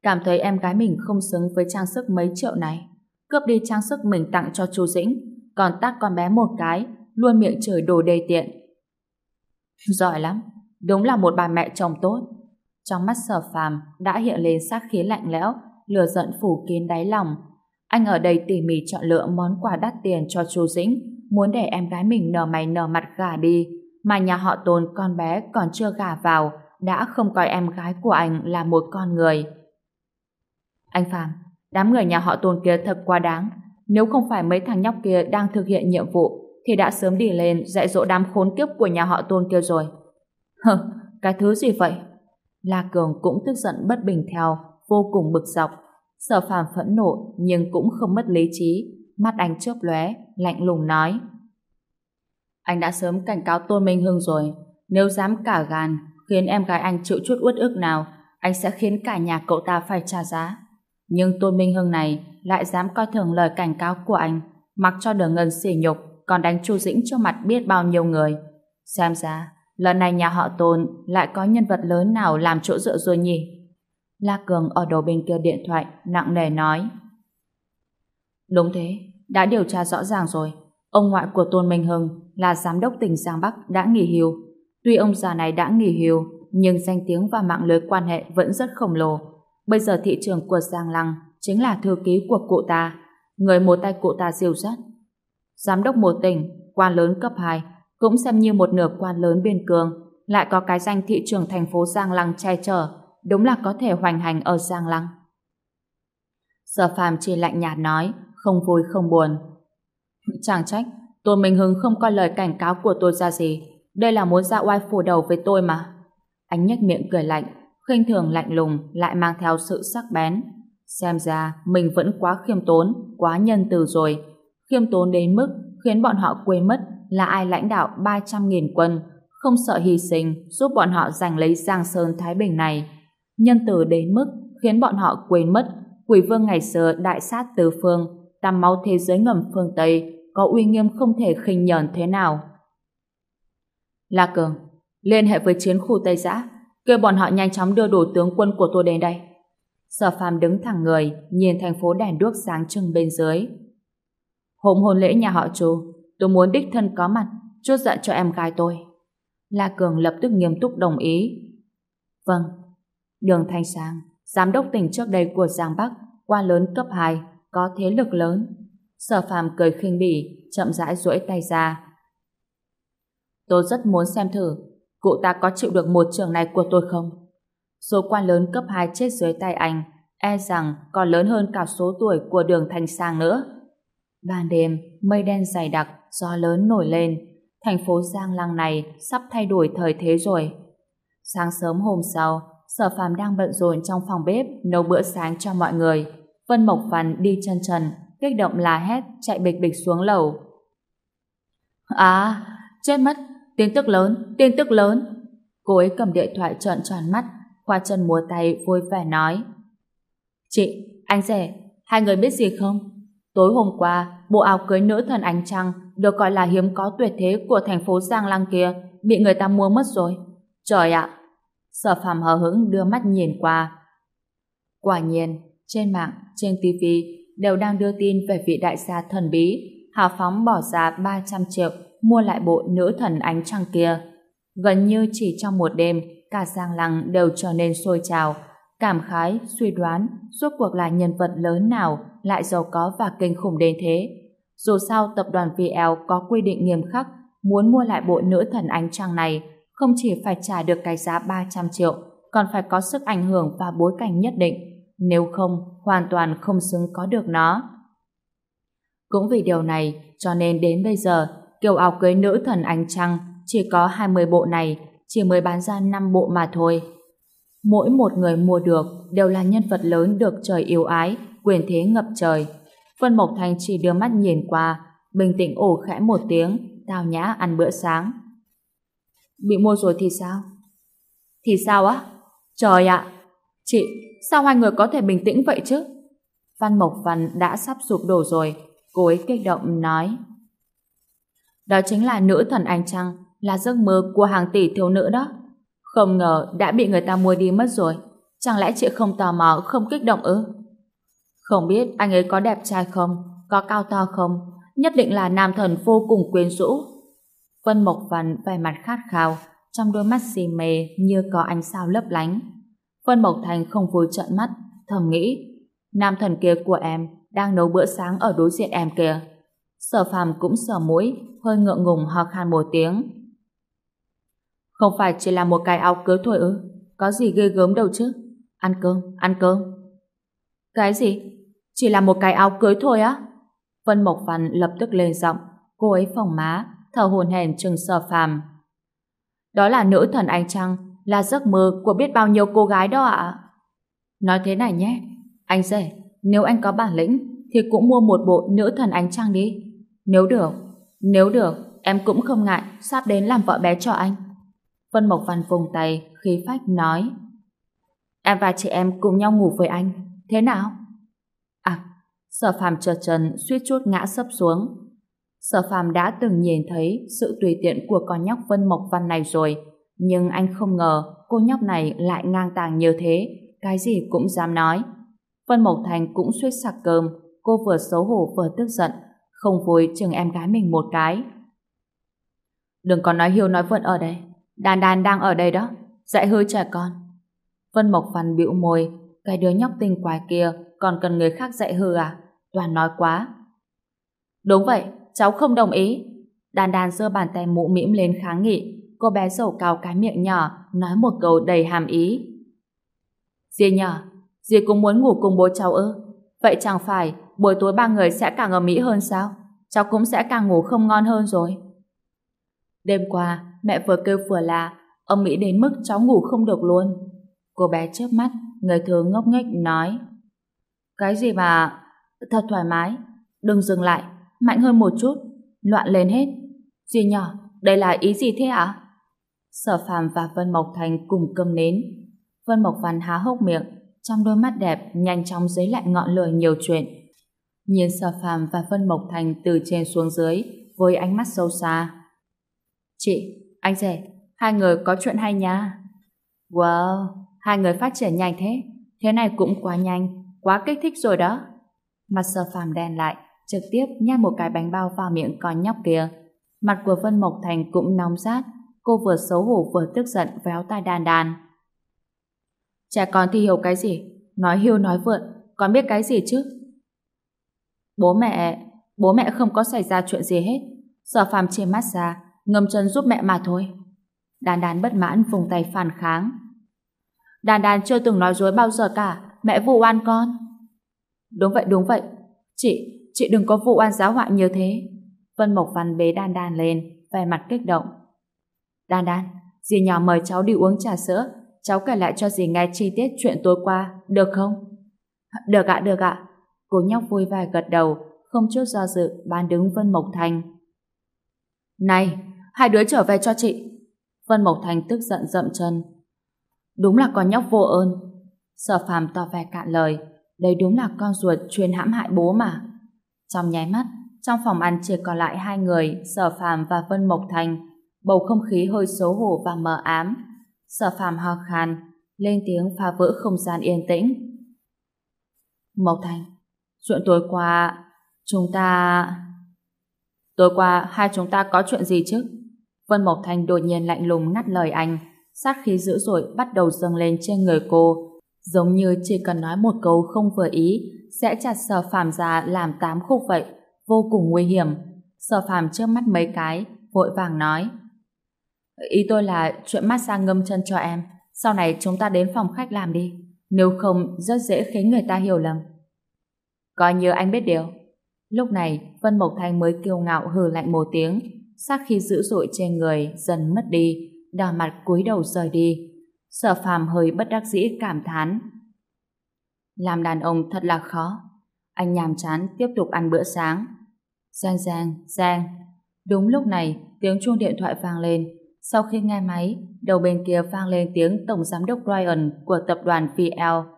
Cảm thấy em gái mình không xứng với trang sức mấy triệu này, cướp đi trang sức mình tặng cho Chu Dĩnh, còn tác con bé một cái, luôn miệng chửi đồ đầy tiện. Giỏi lắm, đúng là một bà mẹ chồng tốt. Trong mắt sở phàm đã hiện lên sát khí lạnh lẽo, lửa giận phủ kín đáy lòng. Anh ở đây tỉ mỉ chọn lựa món quà đắt tiền cho chú Dĩnh, muốn để em gái mình nở mày nở mặt gả đi, mà nhà họ tồn con bé còn chưa gả vào, đã không coi em gái của anh là một con người. Anh Phạm, đám người nhà họ tồn kia thật quá đáng. Nếu không phải mấy thằng nhóc kia đang thực hiện nhiệm vụ, thì đã sớm đi lên dạy dỗ đám khốn kiếp của nhà họ tôn kia rồi. Hừ, cái thứ gì vậy? La Cường cũng tức giận bất bình theo, vô cùng bực dọc. Sở phàm phẫn nộ nhưng cũng không mất lý trí, mắt anh chớp lóe, lạnh lùng nói. Anh đã sớm cảnh cáo Tôn Minh Hưng rồi, nếu dám cả gan khiến em gái anh chịu chút uất ức nào, anh sẽ khiến cả nhà cậu ta phải trả giá. Nhưng Tôn Minh Hưng này lại dám coi thường lời cảnh cáo của anh, mặc cho đường ngân xỉ nhục, còn đánh Chu Dĩnh cho mặt biết bao nhiêu người. Xem ra, lần này nhà họ Tôn lại có nhân vật lớn nào làm chỗ dựa rồi nhỉ? La Cường ở đầu bên kia điện thoại nặng nề nói. Đúng thế, đã điều tra rõ ràng rồi. Ông ngoại của Tôn Minh Hưng là giám đốc tỉnh Giang Bắc đã nghỉ hưu. Tuy ông già này đã nghỉ hưu, nhưng danh tiếng và mạng lưới quan hệ vẫn rất khổng lồ. Bây giờ thị trường của Giang Lăng chính là thư ký của cụ ta, người một tay cụ ta siêu sát, Giám đốc một tỉnh, quan lớn cấp 2, cũng xem như một nửa quan lớn biên cương, lại có cái danh thị trường thành phố Giang Lăng che chở, đúng là có thể hoành hành ở Giang Lăng. Sở phàm chỉ lạnh nhạt nói, không vui không buồn. Chẳng trách, tôi Minh Hưng không coi lời cảnh cáo của tôi ra gì. Đây là muốn ra oai phủ đầu với tôi mà. Anh nhếch miệng cười lạnh, khinh thường lạnh lùng lại mang theo sự sắc bén. Xem ra mình vẫn quá khiêm tốn, quá nhân từ rồi. Khiêm tốn đến mức khiến bọn họ quên mất là ai lãnh đạo 300.000 quân, không sợ hy sinh giúp bọn họ giành lấy Giang Sơn Thái Bình này. Nhân từ đến mức khiến bọn họ quên mất quỷ vương ngày xưa đại sát tứ phương, tắm máu thế giới ngầm phương Tây có uy nghiêm không thể khinh nhờn thế nào. La Cường, liên hệ với chiến khu Tây Giã, kêu bọn họ nhanh chóng đưa đủ tướng quân của tôi đến đây. Sở phàm đứng thẳng người, nhìn thành phố đèn đuốc sáng trưng bên dưới. Hôm hôn lễ nhà họ chú, tôi muốn đích thân có mặt, chốt giận cho em gái tôi. La Cường lập tức nghiêm túc đồng ý. Vâng. Đường Thanh Sang, giám đốc tỉnh trước đây của Giang Bắc, quan lớn cấp 2, có thế lực lớn. Sở phàm cười khinh bỉ, chậm rãi duỗi tay ra. Tôi rất muốn xem thử, cụ ta có chịu được một trường này của tôi không? Số quan lớn cấp 2 chết dưới tay anh, e rằng còn lớn hơn cả số tuổi của đường Thanh Sang nữa. Ban đêm, mây đen dày đặc, gió lớn nổi lên. Thành phố Giang Lăng này sắp thay đổi thời thế rồi. Sáng sớm hôm sau, Sở Phạm đang bận rộn trong phòng bếp nấu bữa sáng cho mọi người. Vân Mộc Văn đi chân trần, kích động la hét, chạy bịch bịch xuống lầu. À, chết mất, tin tức lớn, tin tức lớn. Cô ấy cầm điện thoại trợn tròn mắt, qua chân múa tay vui vẻ nói. Chị, anh rể, hai người biết gì không? Tối hôm qua, bộ áo cưới nữ thần ánh trăng được gọi là hiếm có tuyệt thế của thành phố Giang Lăng kia bị người ta mua mất rồi. Trời ạ! Sở phàm hờ hững đưa mắt nhìn qua. Quả nhiên, trên mạng, trên TV đều đang đưa tin về vị đại gia thần bí hào phóng bỏ ra 300 triệu mua lại bộ nữ thần ánh trăng kia. Gần như chỉ trong một đêm, cả Giang Lăng đều trở nên sôi trào, cảm khái, suy đoán suốt cuộc là nhân vật lớn nào lại giàu có và kinh khủng đến thế. Dù sao tập đoàn VL có quy định nghiêm khắc muốn mua lại bộ nữ thần ánh trăng này không chỉ phải trả được cái giá 300 triệu còn phải có sức ảnh hưởng và bối cảnh nhất định nếu không hoàn toàn không xứng có được nó. Cũng vì điều này cho nên đến bây giờ kiểu áo cưới nữ thần ánh trăng chỉ có 20 bộ này chỉ mới bán ra 5 bộ mà thôi. Mỗi một người mua được đều là nhân vật lớn được trời yêu ái, quyền thế ngập trời. Vân Mộc Thành chỉ đưa mắt nhìn qua, bình tĩnh ổ khẽ một tiếng, tao nhã ăn bữa sáng. Bị mua rồi thì sao? Thì sao á? Trời ạ! chị, sao hai người có thể bình tĩnh vậy chứ? Văn Mộc Văn đã sắp sụp đổ rồi, cô ấy kích động nói. Đó chính là nữ thần ánh trăng, là giấc mơ của hàng tỷ thiếu nữ đó. Không ngờ đã bị người ta mua đi mất rồi. Chẳng lẽ chị không tò mò, không kích động ư? Không biết anh ấy có đẹp trai không, có cao to không, nhất định là nam thần vô cùng quyến rũ. Vân Mộc Văn vẻ mặt khát khao, trong đôi mắt xì mê như có ánh sao lấp lánh. Vân Mộc Thành không vui trợn mắt, thầm nghĩ, nam thần kia của em đang nấu bữa sáng ở đối diện em kìa. Sở phàm cũng sờ mũi, hơi ngượng ngùng ho khan một tiếng. Không phải chỉ là một cái áo cưới thôi ư? Có gì ghê gớm đâu chứ? Ăn cơm, ăn cơm. Cái gì? Chỉ là một cái áo cưới thôi á? Vân Mộc Văn lập tức lên giọng, cô ấy phòng má, thở hồn hển chừng sở phàm. Đó là nữ thần ánh trăng, là giấc mơ của biết bao nhiêu cô gái đó ạ. Nói thế này nhé, anh rể, nếu anh có bản lĩnh, thì cũng mua một bộ nữ thần ánh trăng đi. Nếu được, nếu được, em cũng không ngại sắp đến làm vợ bé cho anh. Vân Mộc Văn vùng tay, khí phách nói. Em và chị em cùng nhau ngủ với anh. Thế nào? À, sở phàm trượt trần suýt chút ngã sấp xuống. Sở phàm đã từng nhìn thấy sự tùy tiện của con nhóc Vân Mộc Văn này rồi, nhưng anh không ngờ cô nhóc này lại ngang tàng như thế, cái gì cũng dám nói. Vân Mộc Thành cũng suýt sặc cơm, cô vừa xấu hổ vừa tức giận, không vui chừng em gái mình một cái. Đừng có nói hiu nói vượn ở đây. Đàn đàn đang ở đây đó. Dạy hư trẻ con. Vân Mộc Văn bĩu môi. Cái đứa nhóc tinh quái kia còn cần người khác dạy hư à? Toàn nói quá. Đúng vậy, cháu không đồng ý. Đàn đàn giơ bàn tay mũ mĩm lên kháng nghị. Cô bé dầu cao cái miệng nhỏ, nói một câu đầy hàm ý. Dì nhỏ, dì cũng muốn ngủ cùng bố cháu ư? Vậy chẳng phải buổi tối ba người sẽ càng ở Mỹ hơn sao? Cháu cũng sẽ càng ngủ không ngon hơn rồi. Đêm qua, mẹ vừa kêu vừa là ông Mỹ đến mức cháu ngủ không được luôn. Cô bé chớp mắt, người thường ngốc nghếch nói Cái gì mà... Thật thoải mái, đừng dừng lại, mạnh hơn một chút, loạn lên hết. duy nhỏ, đây là ý gì thế ạ? Sở phàm và Vân Mộc Thành cùng cầm nến. Vân Mộc Văn há hốc miệng, trong đôi mắt đẹp nhanh chóng dấy lại ngọn lửa nhiều chuyện. Nhìn Sở phàm và Vân Mộc Thành từ trên xuống dưới với ánh mắt sâu xa. Chị, anh rể, hai người có chuyện hay nha. Wow, hai người phát triển nhanh thế. Thế này cũng quá nhanh, quá kích thích rồi đó. Mặt sơ phàm đen lại, trực tiếp nhét một cái bánh bao vào miệng con nhóc kia. Mặt của Vân Mộc Thành cũng nóng rát, cô vừa xấu hổ vừa tức giận véo tai đàn đàn. Trẻ con thì hiểu cái gì? Nói hiu nói vượn, con biết cái gì chứ? Bố mẹ... Bố mẹ không có xảy ra chuyện gì hết. Sở phàm chia mắt ra, ngâm chân giúp mẹ mà thôi. Đàn đàn bất mãn vùng tay phản kháng. Đàn đàn chưa từng nói dối bao giờ cả, mẹ vụ oan con. Đúng vậy, đúng vậy. Chị, chị đừng có vụ oan giáo họa như thế. Vân Mộc Văn bế đan đan lên, vẻ mặt kích động. Đan đan, dì nhỏ mời cháu đi uống trà sữa, cháu kể lại cho dì nghe chi tiết chuyện tối qua, được không? Được ạ, được ạ. Cô nhóc vui vẻ gật đầu, không chút do dự bán đứng Vân Mộc Thành. Này, hai đứa trở về cho chị. Vân Mộc Thành tức giận dậm chân. Đúng là con nhóc vô ơn. Sở phàm tỏ vẻ cạn lời. Đây đúng là con ruột chuyên hãm hại bố mà. Trong nháy mắt, trong phòng ăn chỉ còn lại hai người, Sở Phàm và Vân Mộc Thành. Bầu không khí hơi xấu hổ và mờ ám. Sở Phàm ho khan, lên tiếng phá vỡ không gian yên tĩnh. Mộc Thành, chuyện tối qua, chúng ta... Tối qua, hai chúng ta có chuyện gì chứ? Vân Mộc Thanh đột nhiên lạnh lùng ngắt lời anh. Sát khí dữ dội bắt đầu dâng lên trên người cô. Giống như chỉ cần nói một câu không vừa ý, sẽ chặt sở phàm ra làm tám khúc vậy. Vô cùng nguy hiểm. Sở phàm trước mắt mấy cái, vội vàng nói. Ý tôi là chuyện massage ngâm chân cho em. Sau này chúng ta đến phòng khách làm đi. Nếu không, rất dễ khiến người ta hiểu lầm. Coi như anh biết điều. Lúc này, Vân Mộc Thanh mới kiêu ngạo hừ lạnh một tiếng, sát khi dữ dội trên người dần mất đi, đỏ mặt cúi đầu rời đi. Sở phàm hơi bất đắc dĩ cảm thán. Làm đàn ông thật là khó. Anh nhàm chán tiếp tục ăn bữa sáng. Giang giang, giang. Đúng lúc này, tiếng chuông điện thoại vang lên. Sau khi nghe máy, đầu bên kia vang lên tiếng Tổng Giám đốc Ryan của tập đoàn VL.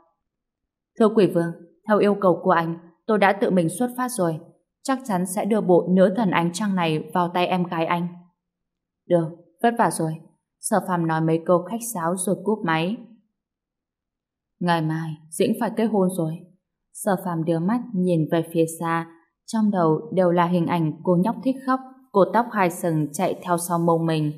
Thưa Quỷ Vương, theo yêu cầu của anh, tôi đã tự mình xuất phát rồi. Chắc chắn sẽ đưa bộ nữ thần ánh trăng này vào tay em gái anh. Được, vất vả rồi. Sở phàm nói mấy câu khách sáo rồi cúp máy. Ngày mai, Dĩnh phải kết hôn rồi. Sở phàm đưa mắt nhìn về phía xa, trong đầu đều là hình ảnh cô nhóc thích khóc, cô tóc hai sừng chạy theo sau mông mình.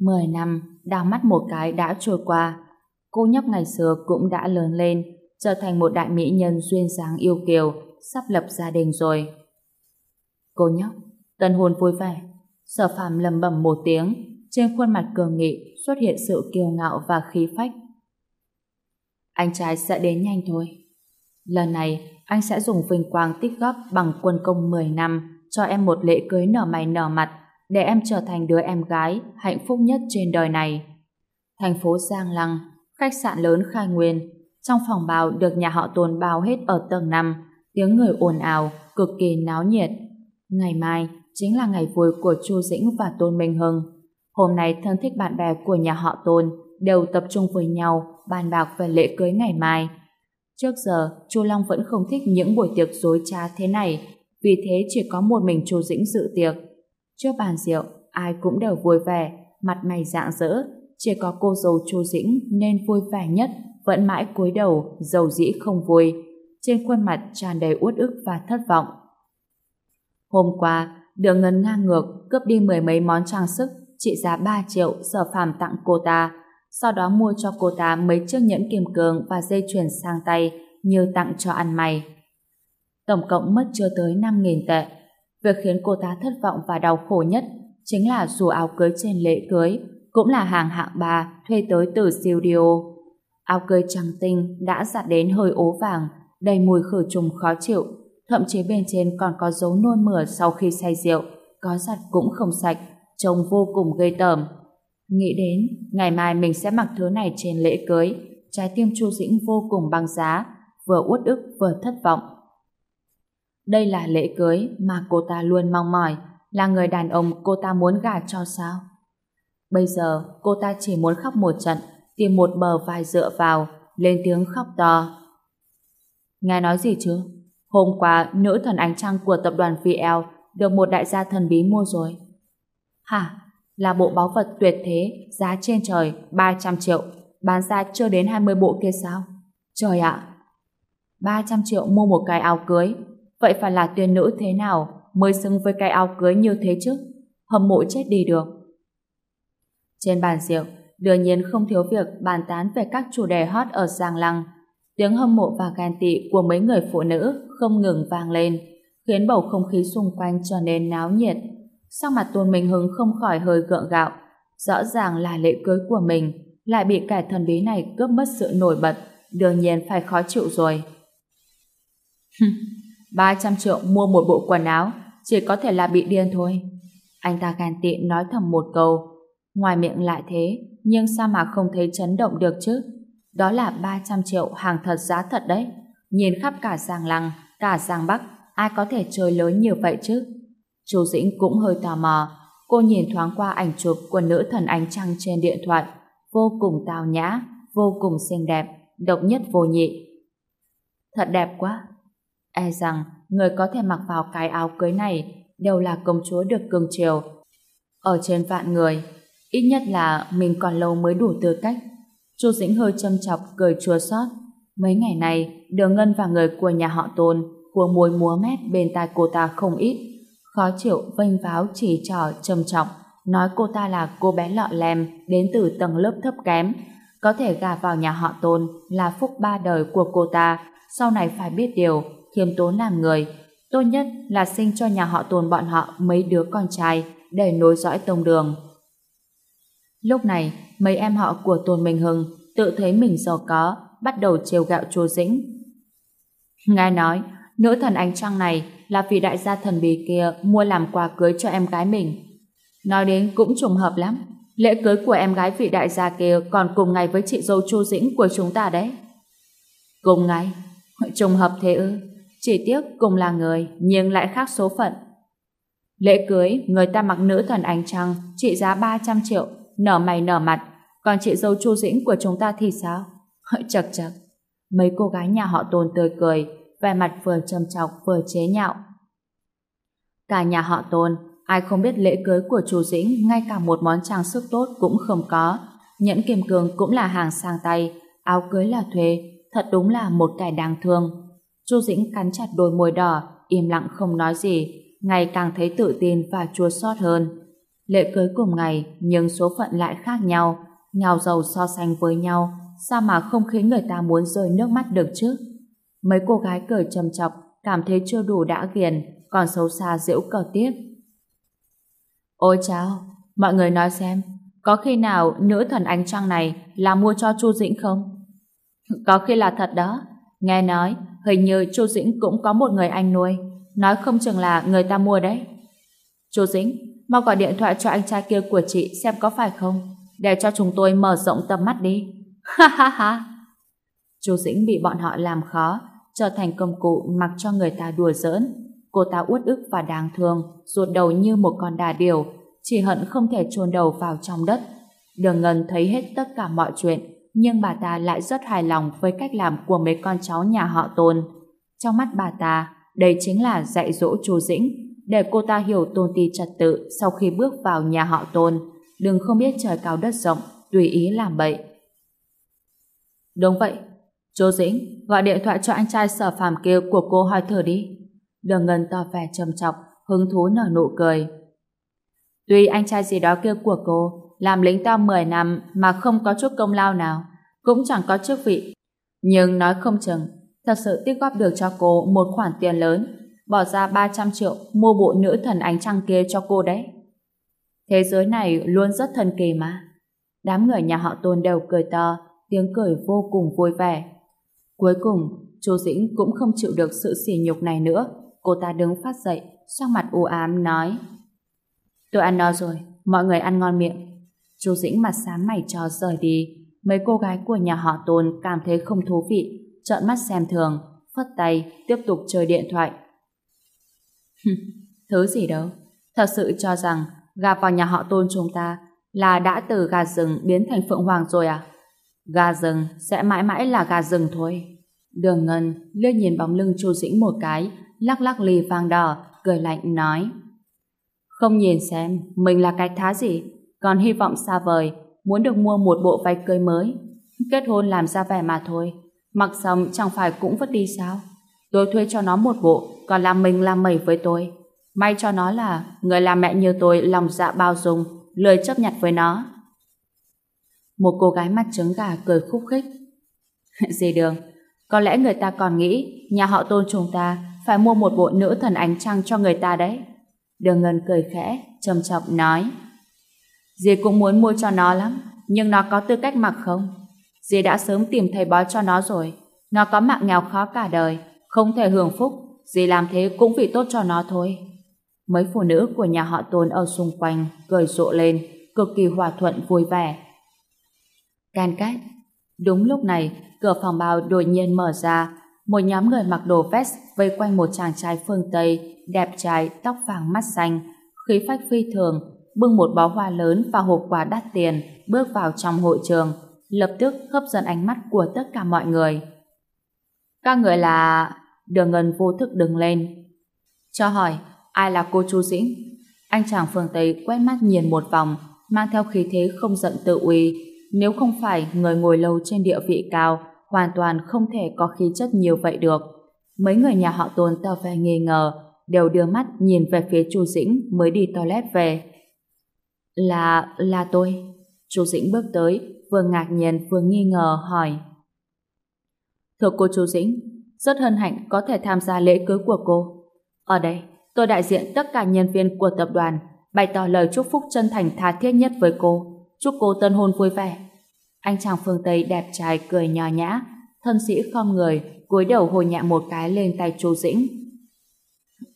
Mười năm, đào mắt một cái đã trôi qua. Cô nhóc ngày xưa cũng đã lớn lên, trở thành một đại mỹ nhân duyên dáng yêu kiều, sắp lập gia đình rồi. Cô nhóc, tân hôn vui vẻ. Sở phàm lầm bầm một tiếng, trên khuôn mặt cường nghị xuất hiện sự kiêu ngạo và khí phách. Anh trai sẽ đến nhanh thôi. Lần này, anh sẽ dùng vinh quang tích góp bằng quân công 10 năm cho em một lễ cưới nở mày nở mặt để em trở thành đứa em gái hạnh phúc nhất trên đời này. Thành phố Giang Lăng, khách sạn lớn khai nguyên, trong phòng bào được nhà họ Tôn bao hết ở tầng 5, tiếng người ồn ào, cực kỳ náo nhiệt. Ngày mai chính là ngày vui của Chu Dĩnh và Tôn Minh Hưng. Hôm nay thân thích bạn bè của nhà họ Tôn đều tập trung với nhau bàn bạc về lễ cưới ngày mai. Trước giờ, Chu Long vẫn không thích những buổi tiệc dối trá thế này, vì thế chỉ có một mình Chu Dĩnh dự tiệc. Trước bàn rượu, ai cũng đều vui vẻ, mặt mày rạng rỡ, chỉ có cô dâu Chu Dĩnh nên vui vẻ nhất, vẫn mãi cúi đầu, dầu dĩ không vui. Trên khuôn mặt tràn đầy uất ức và thất vọng. Hôm qua, đường ngân ngang ngược cướp đi mười mấy món trang sức trị giá 3 triệu sở phàm tặng cô ta, sau đó mua cho cô ta mấy chiếc nhẫn kim cương và dây chuyền sang tay như tặng cho ăn mày. Tổng cộng mất chưa tới 5.000 tệ. Việc khiến cô ta thất vọng và đau khổ nhất chính là dù áo cưới trên lễ cưới cũng là hàng hạng bà thuê tới từ studio. Áo cưới trắng tinh đã giặt đến hơi ố vàng, đầy mùi khử trùng khó chịu, thậm chí bên trên còn có dấu nôn mửa sau khi say rượu, có giặt cũng không sạch, trông vô cùng gây tởm. Nghĩ đến, ngày mai mình sẽ mặc thứ này trên lễ cưới, trái tim Chu Dĩnh vô cùng băng giá, vừa uất ức vừa thất vọng. Đây là lễ cưới mà cô ta luôn mong mỏi, là người đàn ông cô ta muốn gả cho sao? Bây giờ cô ta chỉ muốn khóc một trận, tìm một bờ vai dựa vào, lên tiếng khóc to. Nghe nói gì chứ? Hôm qua, nữ thần ánh trăng của tập đoàn VL được một đại gia thần bí mua rồi. Hả? Là bộ báu vật tuyệt thế, giá trên trời, 300 triệu, bán ra chưa đến 20 bộ kia sao? Trời ạ! 300 triệu mua một cái áo cưới, vậy phải là tuyên nữ thế nào mới xứng với cái áo cưới như thế chứ? Hâm mộ chết đi được. Trên bàn rượu, đương nhiên không thiếu việc bàn tán về các chủ đề hot ở Giang Lăng. Tiếng hâm mộ và ghen tị của mấy người phụ nữ không ngừng vang lên, khiến bầu không khí xung quanh trở nên náo nhiệt. Sắc mặt Tôn Minh Hưng không khỏi hơi gượng gạo. Rõ ràng là lễ cưới của mình, lại bị kẻ thần bí này cướp mất sự nổi bật, đương nhiên phải khó chịu rồi. 300 triệu mua một bộ quần áo, chỉ có thể là bị điên thôi. Anh ta ghen tị nói thầm một câu. Ngoài miệng lại thế, nhưng sao mà không thấy chấn động được chứ? Đó là 300 triệu hàng thật giá thật đấy. Nhìn khắp cả Giang Lăng, cả Giang Bắc, ai có thể chơi lớn như vậy chứ? Chú Dĩnh cũng hơi tò mò. Cô nhìn thoáng qua ảnh chụp của nữ thần ánh trăng trên điện thoại. Vô cùng tào nhã, vô cùng xinh đẹp, độc nhất vô nhị. Thật đẹp quá. E rằng người có thể mặc vào cái áo cưới này đều là công chúa được cưng chiều. Ở trên vạn người, ít nhất là mình còn lâu mới đủ tư cách. Chu Dĩnh hơi châm chọc cười chua xót. Mấy ngày này, Đường Ngân và người của nhà họ Tôn của môi múa mép bên tai cô ta không ít. Khó chịu vênh váo chỉ trỏ trầm trọng nói cô ta là cô bé lọ lem đến từ tầng lớp thấp kém có thể gả vào nhà họ Tôn là phúc ba đời của cô ta sau này phải biết điều khiêm tốn làm người tốt nhất là sinh cho nhà họ Tôn bọn họ mấy đứa con trai để nối dõi tông đường lúc này mấy em họ của Tôn Minh Hưng tự thấy mình giàu có bắt đầu trêu gạo chua dĩnh nghe nói nữ thần ánh trăng này là vì đại gia thần bí kia mua làm quà cưới cho em gái mình. Nói đến cũng trùng hợp lắm. Lễ cưới của em gái vị đại gia kia còn cùng ngày với chị dâu Chu Dĩnh của chúng ta đấy. Cùng ngày? Trùng hợp thế ư? Chỉ tiếc cùng là người, nhưng lại khác số phận. Lễ cưới, người ta mặc nữ thần ánh trăng, trị giá 300 triệu, nở mày nở mặt. Còn chị dâu Chu Dĩnh của chúng ta thì sao? Chật chật. Mấy cô gái nhà họ tôn tươi cười, vẻ mặt vừa trầm trọng vừa chế nhạo. Cả nhà họ Tôn, ai không biết lễ cưới của chú Dĩnh ngay cả một món trang sức tốt cũng không có. Nhẫn kim cương cũng là hàng sang tay, áo cưới là thuê, thật đúng là một kẻ đáng thương. Chu Dĩnh cắn chặt đôi môi đỏ, im lặng không nói gì, ngày càng thấy tự tin và chua xót hơn. Lễ cưới cùng ngày, nhưng số phận lại khác nhau, nghèo giàu so sánh với nhau, sao mà không khiến người ta muốn rơi nước mắt được chứ? Mấy cô gái cười trầm chọc, cảm thấy chưa đủ đã ghiền, còn xấu xa giễu cờ tiếp. Ôi chao, mọi người nói xem, có khi nào nữ thần ánh trăng này là mua cho Chu Dĩnh không? Có khi là thật đó. Nghe nói, hình như Chu Dĩnh cũng có một người anh nuôi, nói không chừng là người ta mua đấy. Chu Dĩnh, mau gọi điện thoại cho anh trai kia của chị xem có phải không, để cho chúng tôi mở rộng tầm mắt đi. Ha ha ha. Chu Dĩnh bị bọn họ làm khó, trở thành công cụ mặc cho người ta đùa giỡn. Cô ta uất ức và đáng thương, ruột đầu như một con đà điểu, chỉ hận không thể chôn đầu vào trong đất. Đường Ngân thấy hết tất cả mọi chuyện, nhưng bà ta lại rất hài lòng với cách làm của mấy con cháu nhà họ Tôn. Trong mắt bà ta, đây chính là dạy dỗ chú Dĩnh, để cô ta hiểu tôn ti trật tự sau khi bước vào nhà họ Tôn, đừng không biết trời cao đất rộng, tùy ý làm bậy. Đúng vậy, Chú Dĩnh, gọi điện thoại cho anh trai sở phàm kia của cô hỏi thử đi. Đường Ngân tỏ vẻ trầm trọng, hứng thú nở nụ cười. Tuy anh trai gì đó kia của cô làm lính to 10 năm mà không có chút công lao nào, cũng chẳng có chức vị. Nhưng nói không chừng, thật sự tích góp được cho cô một khoản tiền lớn, bỏ ra 300 triệu mua bộ nữ thần ánh trăng kia cho cô đấy. Thế giới này luôn rất thần kỳ mà. Đám người nhà họ Tôn đều cười to, tiếng cười vô cùng vui vẻ. Cuối cùng, chú Dĩnh cũng không chịu được sự sỉ nhục này nữa. Cô ta đứng phát dậy, sắc mặt u ám nói Tôi ăn no rồi, mọi người ăn ngon miệng. Chú Dĩnh mặt xám mày cho rời đi. Mấy cô gái của nhà họ Tôn cảm thấy không thú vị, trợn mắt xem thường, phất tay, tiếp tục chơi điện thoại. Thứ gì đâu, thật sự cho rằng gà vào nhà họ Tôn chúng ta là đã từ gà rừng biến thành phượng hoàng rồi à? Gà rừng sẽ mãi mãi là gà rừng thôi. Đường Ngân liếc nhìn bóng lưng Chu Dĩnh một cái, lắc lắc lì vàng đỏ, cười lạnh nói. Không nhìn xem mình là cái thá gì, còn hy vọng xa vời, muốn được mua một bộ váy cưới mới. Kết hôn làm ra vẻ mà thôi, mặc xong chẳng phải cũng vứt đi sao? Tôi thuê cho nó một bộ, còn làm mình làm mẩy với tôi. May cho nó là người làm mẹ như tôi lòng dạ bao dung, lười chấp nhận với nó. Một cô gái mắt trứng gà cười khúc khích. Dì Đường, có lẽ người ta còn nghĩ nhà họ tôn chúng ta phải mua một bộ nữ thần ánh trăng cho người ta đấy. Đường Ngân cười khẽ, trầm trọng nói. Dì cũng muốn mua cho nó lắm, nhưng nó có tư cách mặc không? Dì đã sớm tìm thầy bói cho nó rồi. Nó có mạng nghèo khó cả đời, không thể hưởng phúc. Dì làm thế cũng vì tốt cho nó thôi. Mấy phụ nữ của nhà họ tôn ở xung quanh cười rộ lên, cực kỳ hòa thuận vui vẻ. Can cách. Đúng lúc này, cửa phòng bao đột nhiên mở ra, một nhóm người mặc đồ vest vây quanh một chàng trai phương Tây, đẹp trai, tóc vàng mắt xanh, khí phách phi thường, bưng một bó hoa lớn và hộp quà đắt tiền, bước vào trong hội trường, lập tức hấp dẫn ánh mắt của tất cả mọi người. Các người là... Đường Ngân vô thức đứng lên. Cho hỏi, ai là cô Chu Dĩnh? Anh chàng phương Tây quét mắt nhìn một vòng, mang theo khí thế không giận tự uy. Nếu không phải người ngồi lâu trên địa vị cao, hoàn toàn không thể có khí chất nhiều vậy được. Mấy người nhà họ Tôn tỏ vẻ nghi ngờ, đều đưa mắt nhìn về phía Chu Dĩnh mới đi toilet về. Là... là tôi. Chu Dĩnh bước tới, vừa ngạc nhiên vừa nghi ngờ hỏi. Thưa cô Chu Dĩnh, rất hân hạnh có thể tham gia lễ cưới của cô. Ở đây, tôi đại diện tất cả nhân viên của tập đoàn bày tỏ lời chúc phúc chân thành tha thiết nhất với cô. Chúc cô tân hôn vui vẻ. Anh chàng phương Tây đẹp trai cười nhỏ nhã, thân sĩ không người, cúi đầu hồi nhẹ một cái lên tay Chu Dĩnh.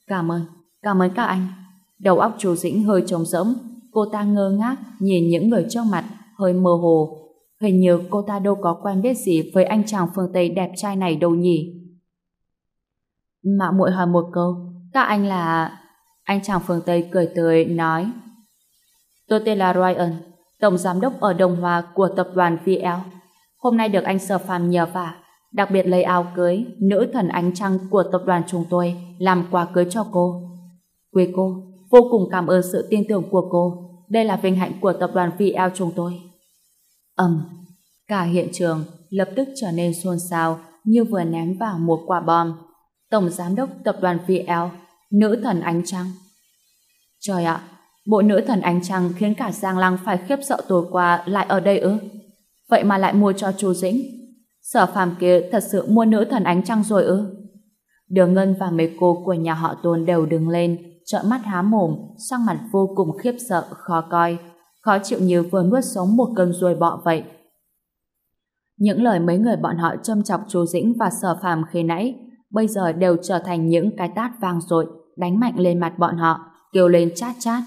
Cảm ơn, cảm ơn các anh. Đầu óc Chu Dĩnh hơi trống rỗng, cô ta ngơ ngác nhìn những người trước mặt, hơi mơ hồ. Hình như cô ta đâu có quen biết gì với anh chàng phương Tây đẹp trai này đâu nhỉ. Mạo muội hỏi một câu, các anh là... Anh chàng phương Tây cười tươi nói Tôi tên là Ryan, Tổng Giám đốc ở Đồng Hòa của tập đoàn VL. Hôm nay được anh Sở Phạm nhờ vả, đặc biệt lấy áo cưới nữ thần ánh trăng của tập đoàn chúng tôi làm quà cưới cho cô. Quý cô, vô cùng cảm ơn sự tin tưởng của cô. Đây là vinh hạnh của tập đoàn VL chúng tôi. Ầm, cả hiện trường lập tức trở nên xôn xao như vừa ném vào một quả bom. Tổng Giám đốc tập đoàn VL, nữ thần ánh trăng. Trời ạ, bộ nữ thần ánh trăng khiến cả Giang Lăng phải khiếp sợ tối qua lại ở đây ư? Vậy mà lại mua cho chú Dĩnh. Sở phàm kia thật sự mua nữ thần ánh trăng rồi ư? Đường Ngân và mấy cô của nhà họ Tôn đều đứng lên, trợn mắt há mồm, sang mặt vô cùng khiếp sợ, khó coi, khó chịu như vừa nuốt sống một cơn ruồi bọ vậy. Những lời mấy người bọn họ châm chọc chú Dĩnh và Sở Phàm khi nãy bây giờ đều trở thành những cái tát vang dội đánh mạnh lên mặt bọn họ, kêu lên chát chát.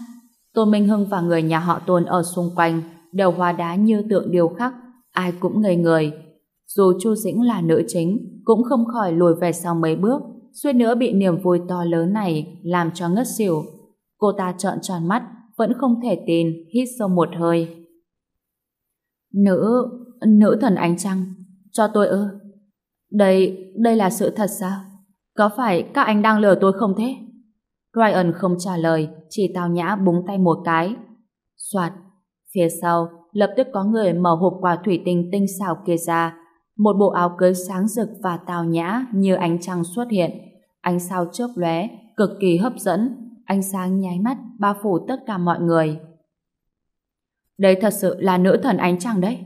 Tôn Minh Hưng và người nhà họ Tôn ở xung quanh đều hóa đá như tượng điêu khắc, ai cũng ngây người. Dù Chu Dĩnh là nữ chính, cũng không khỏi lùi về sau mấy bước, suýt nữa bị niềm vui to lớn này làm cho ngất xỉu. Cô ta trợn tròn mắt, vẫn không thể tin, hít sâu một hơi. Nữ, nữ thần ánh trăng, cho tôi ư? Đây, đây là sự thật sao? Có phải các anh đang lừa tôi không thế? Ryan không trả lời, chỉ tao nhã búng tay một cái. Soạt, phía sau, lập tức có người mở hộp quà thủy tinh tinh xảo kia ra. Một bộ áo cưới sáng rực và tào nhã như ánh trăng xuất hiện. Ánh sao chớp lóe, cực kỳ hấp dẫn. Ánh sáng nháy mắt, bao phủ tất cả mọi người. Đây thật sự là nữ thần ánh trăng đấy.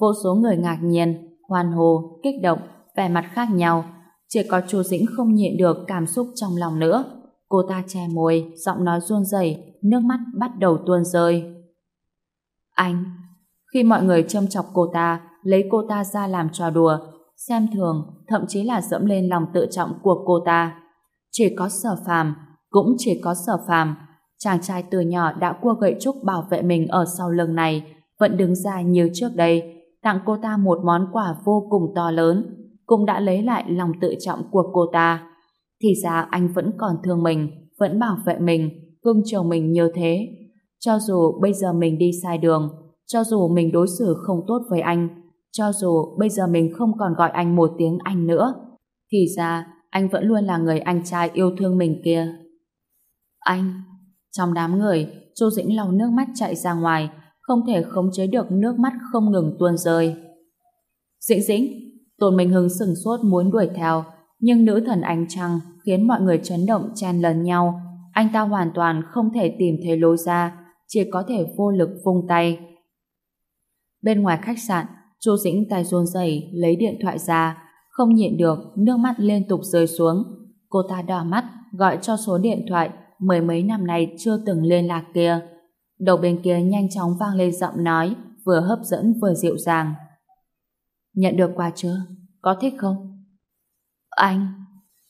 Vô số người ngạc nhiên, hoan hồ, kích động, vẻ mặt khác nhau. Chỉ có chú Dĩnh không nhịn được cảm xúc trong lòng nữa. Cô ta che môi, giọng nói run rẩy, nước mắt bắt đầu tuôn rơi. Anh! Khi mọi người châm chọc cô ta, lấy cô ta ra làm trò đùa, xem thường, thậm chí là dẫm lên lòng tự trọng của cô ta. Chỉ có sở phàm, cũng chỉ có sở phàm, chàng trai từ nhỏ đã cua gậy trúc bảo vệ mình ở sau lưng này, vẫn đứng ra như trước đây, tặng cô ta một món quà vô cùng to lớn, cũng đã lấy lại lòng tự trọng của cô ta. Thì ra anh vẫn còn thương mình, vẫn bảo vệ mình, vâng cưng chiều mình như thế. Cho dù bây giờ mình đi sai đường, cho dù mình đối xử không tốt với anh, cho dù bây giờ mình không còn gọi anh một tiếng anh nữa, thì ra anh vẫn luôn là người anh trai yêu thương mình kia. Anh! Trong đám người, Chu Dĩnh lau nước mắt chạy ra ngoài, không thể khống chế được nước mắt không ngừng tuôn rơi. Dĩnh Dĩnh! Tôn Minh Hưng sừng sốt muốn đuổi theo, nhưng nữ thần ánh trăng khiến mọi người chấn động chen lấn nhau. Anh ta hoàn toàn không thể tìm thấy lối ra, chỉ có thể vô lực vung tay. Bên ngoài khách sạn, Chu Dĩnh tay run rẩy lấy điện thoại ra, không nhịn được, nước mắt liên tục rơi xuống. Cô ta đỏ mắt, gọi cho số điện thoại mười mấy năm nay chưa từng liên lạc kia. Đầu bên kia nhanh chóng vang lên giọng nói, vừa hấp dẫn vừa dịu dàng. Nhận được quà chưa? Có thích không? Anh!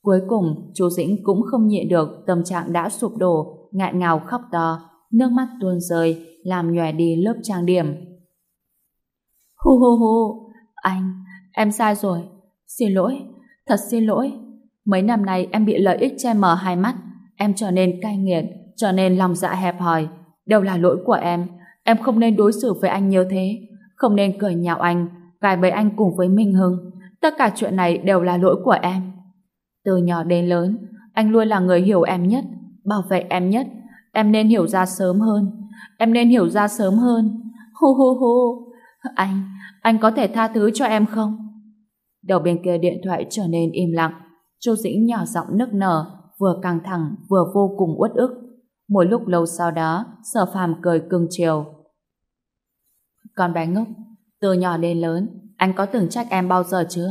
Cuối cùng, chú Dĩnh cũng không nhịn được tâm trạng đã sụp đổ, ngạn ngào khóc to, nước mắt tuôn rơi, làm nhòe đi lớp trang điểm. Hu hu hu, anh, em sai rồi. Xin lỗi, thật xin lỗi. Mấy năm nay em bị lợi ích che mờ hai mắt, em trở nên cay nghiệt, trở nên lòng dạ hẹp hòi. Đều là lỗi của em, em không nên đối xử với anh như thế, không nên cười nhạo anh, gài bẫy anh cùng với Minh Hưng. Tất cả chuyện này đều là lỗi của em. Từ nhỏ đến lớn, anh luôn là người hiểu em nhất, bảo vệ em nhất. Em nên hiểu ra sớm hơn. Em nên hiểu ra sớm hơn. hô hô hô Anh, anh có thể tha thứ cho em không? Đầu bên kia điện thoại trở nên im lặng. Chu Dĩnh nhỏ giọng nức nở, vừa căng thẳng vừa vô cùng uất ức. Một lúc lâu sau đó, Sở Phàm cười cưng chiều. Con bé ngốc, từ nhỏ đến lớn, anh có từng trách em bao giờ chưa?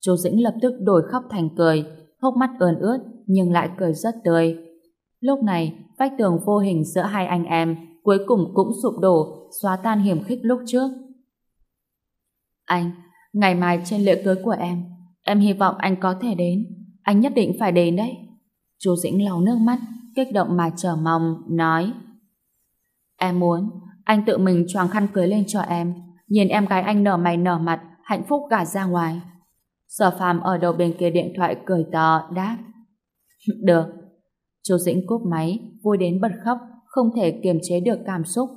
Chu Dĩnh lập tức đổi khóc thành cười, hốc mắt ơn ướt nhưng lại cười rất tươi. Lúc này, vách tường vô hình giữa hai anh em cuối cùng cũng sụp đổ, xóa tan hiểm khích lúc trước. Anh, ngày mai trên lễ cưới của em, em hy vọng anh có thể đến. Anh nhất định phải đến đấy. Chu Dĩnh lau nước mắt, kích động mà chờ mong, nói Em muốn, anh tự mình choàng khăn cưới lên cho em, nhìn em gái anh nở mày nở mặt, hạnh phúc gả ra ngoài. Sở phàm ở đầu bên kia điện thoại cười to, đáp Được. Chú Dĩnh cúp máy, vui đến bật khóc, không thể kiềm chế được cảm xúc.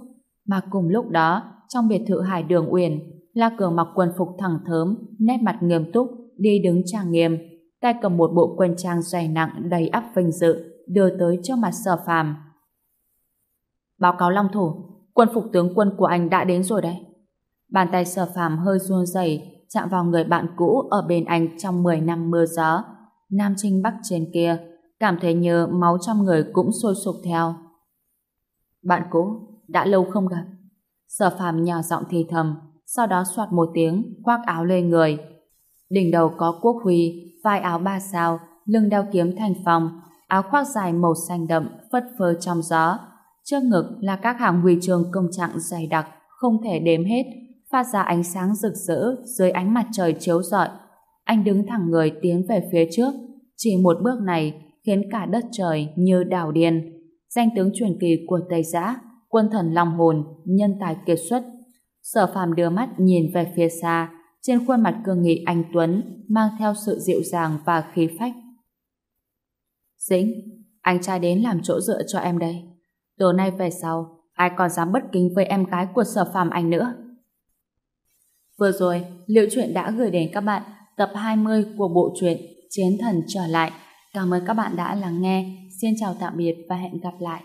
Mà cùng lúc đó, trong biệt thự Hải Đường Uyển, La Cường mặc quần phục thẳng thớm, nét mặt nghiêm túc, đi đứng trang nghiêm, tay cầm một bộ quân trang dày nặng đầy ắp vinh dự, đưa tới cho mặt sở phàm. Báo cáo Long Thủ, quân phục tướng quân của anh đã đến rồi đấy. Bàn tay sở phàm hơi run rẩy chạm vào người bạn cũ ở bên anh trong 10 năm mưa gió. Nam Trinh Bắc trên kia, cảm thấy nhớ máu trong người cũng sôi sục theo. Bạn cũ, đã lâu không gặp. Sở phàm nhỏ giọng thì thầm, sau đó soạt một tiếng, khoác áo lên người. Đỉnh đầu có quốc huy, vai áo ba sao, lưng đeo kiếm thành phong, áo khoác dài màu xanh đậm, phất phơ trong gió. Trước ngực là các hàng huy chương công trạng dày đặc, không thể đếm hết, phát ra ánh sáng rực rỡ dưới ánh mặt trời chiếu rọi. Anh đứng thẳng người tiến về phía trước, chỉ một bước này khiến cả đất trời như đảo điên. Danh tướng truyền kỳ của Tây Giã, quân thần long hồn, nhân tài kiệt xuất. Sở phàm đưa mắt nhìn về phía xa, trên khuôn mặt cương nghị anh Tuấn mang theo sự dịu dàng và khí phách. Dĩnh, anh trai đến làm chỗ dựa cho em đây. Từ nay về sau, ai còn dám bất kính với em gái của sở phàm anh nữa. Vừa rồi, Liệu Chuyện đã gửi đến các bạn tập 20 của bộ truyện Chiến Thần Trở Lại. Cảm ơn các bạn đã lắng nghe. Xin chào tạm biệt và hẹn gặp lại.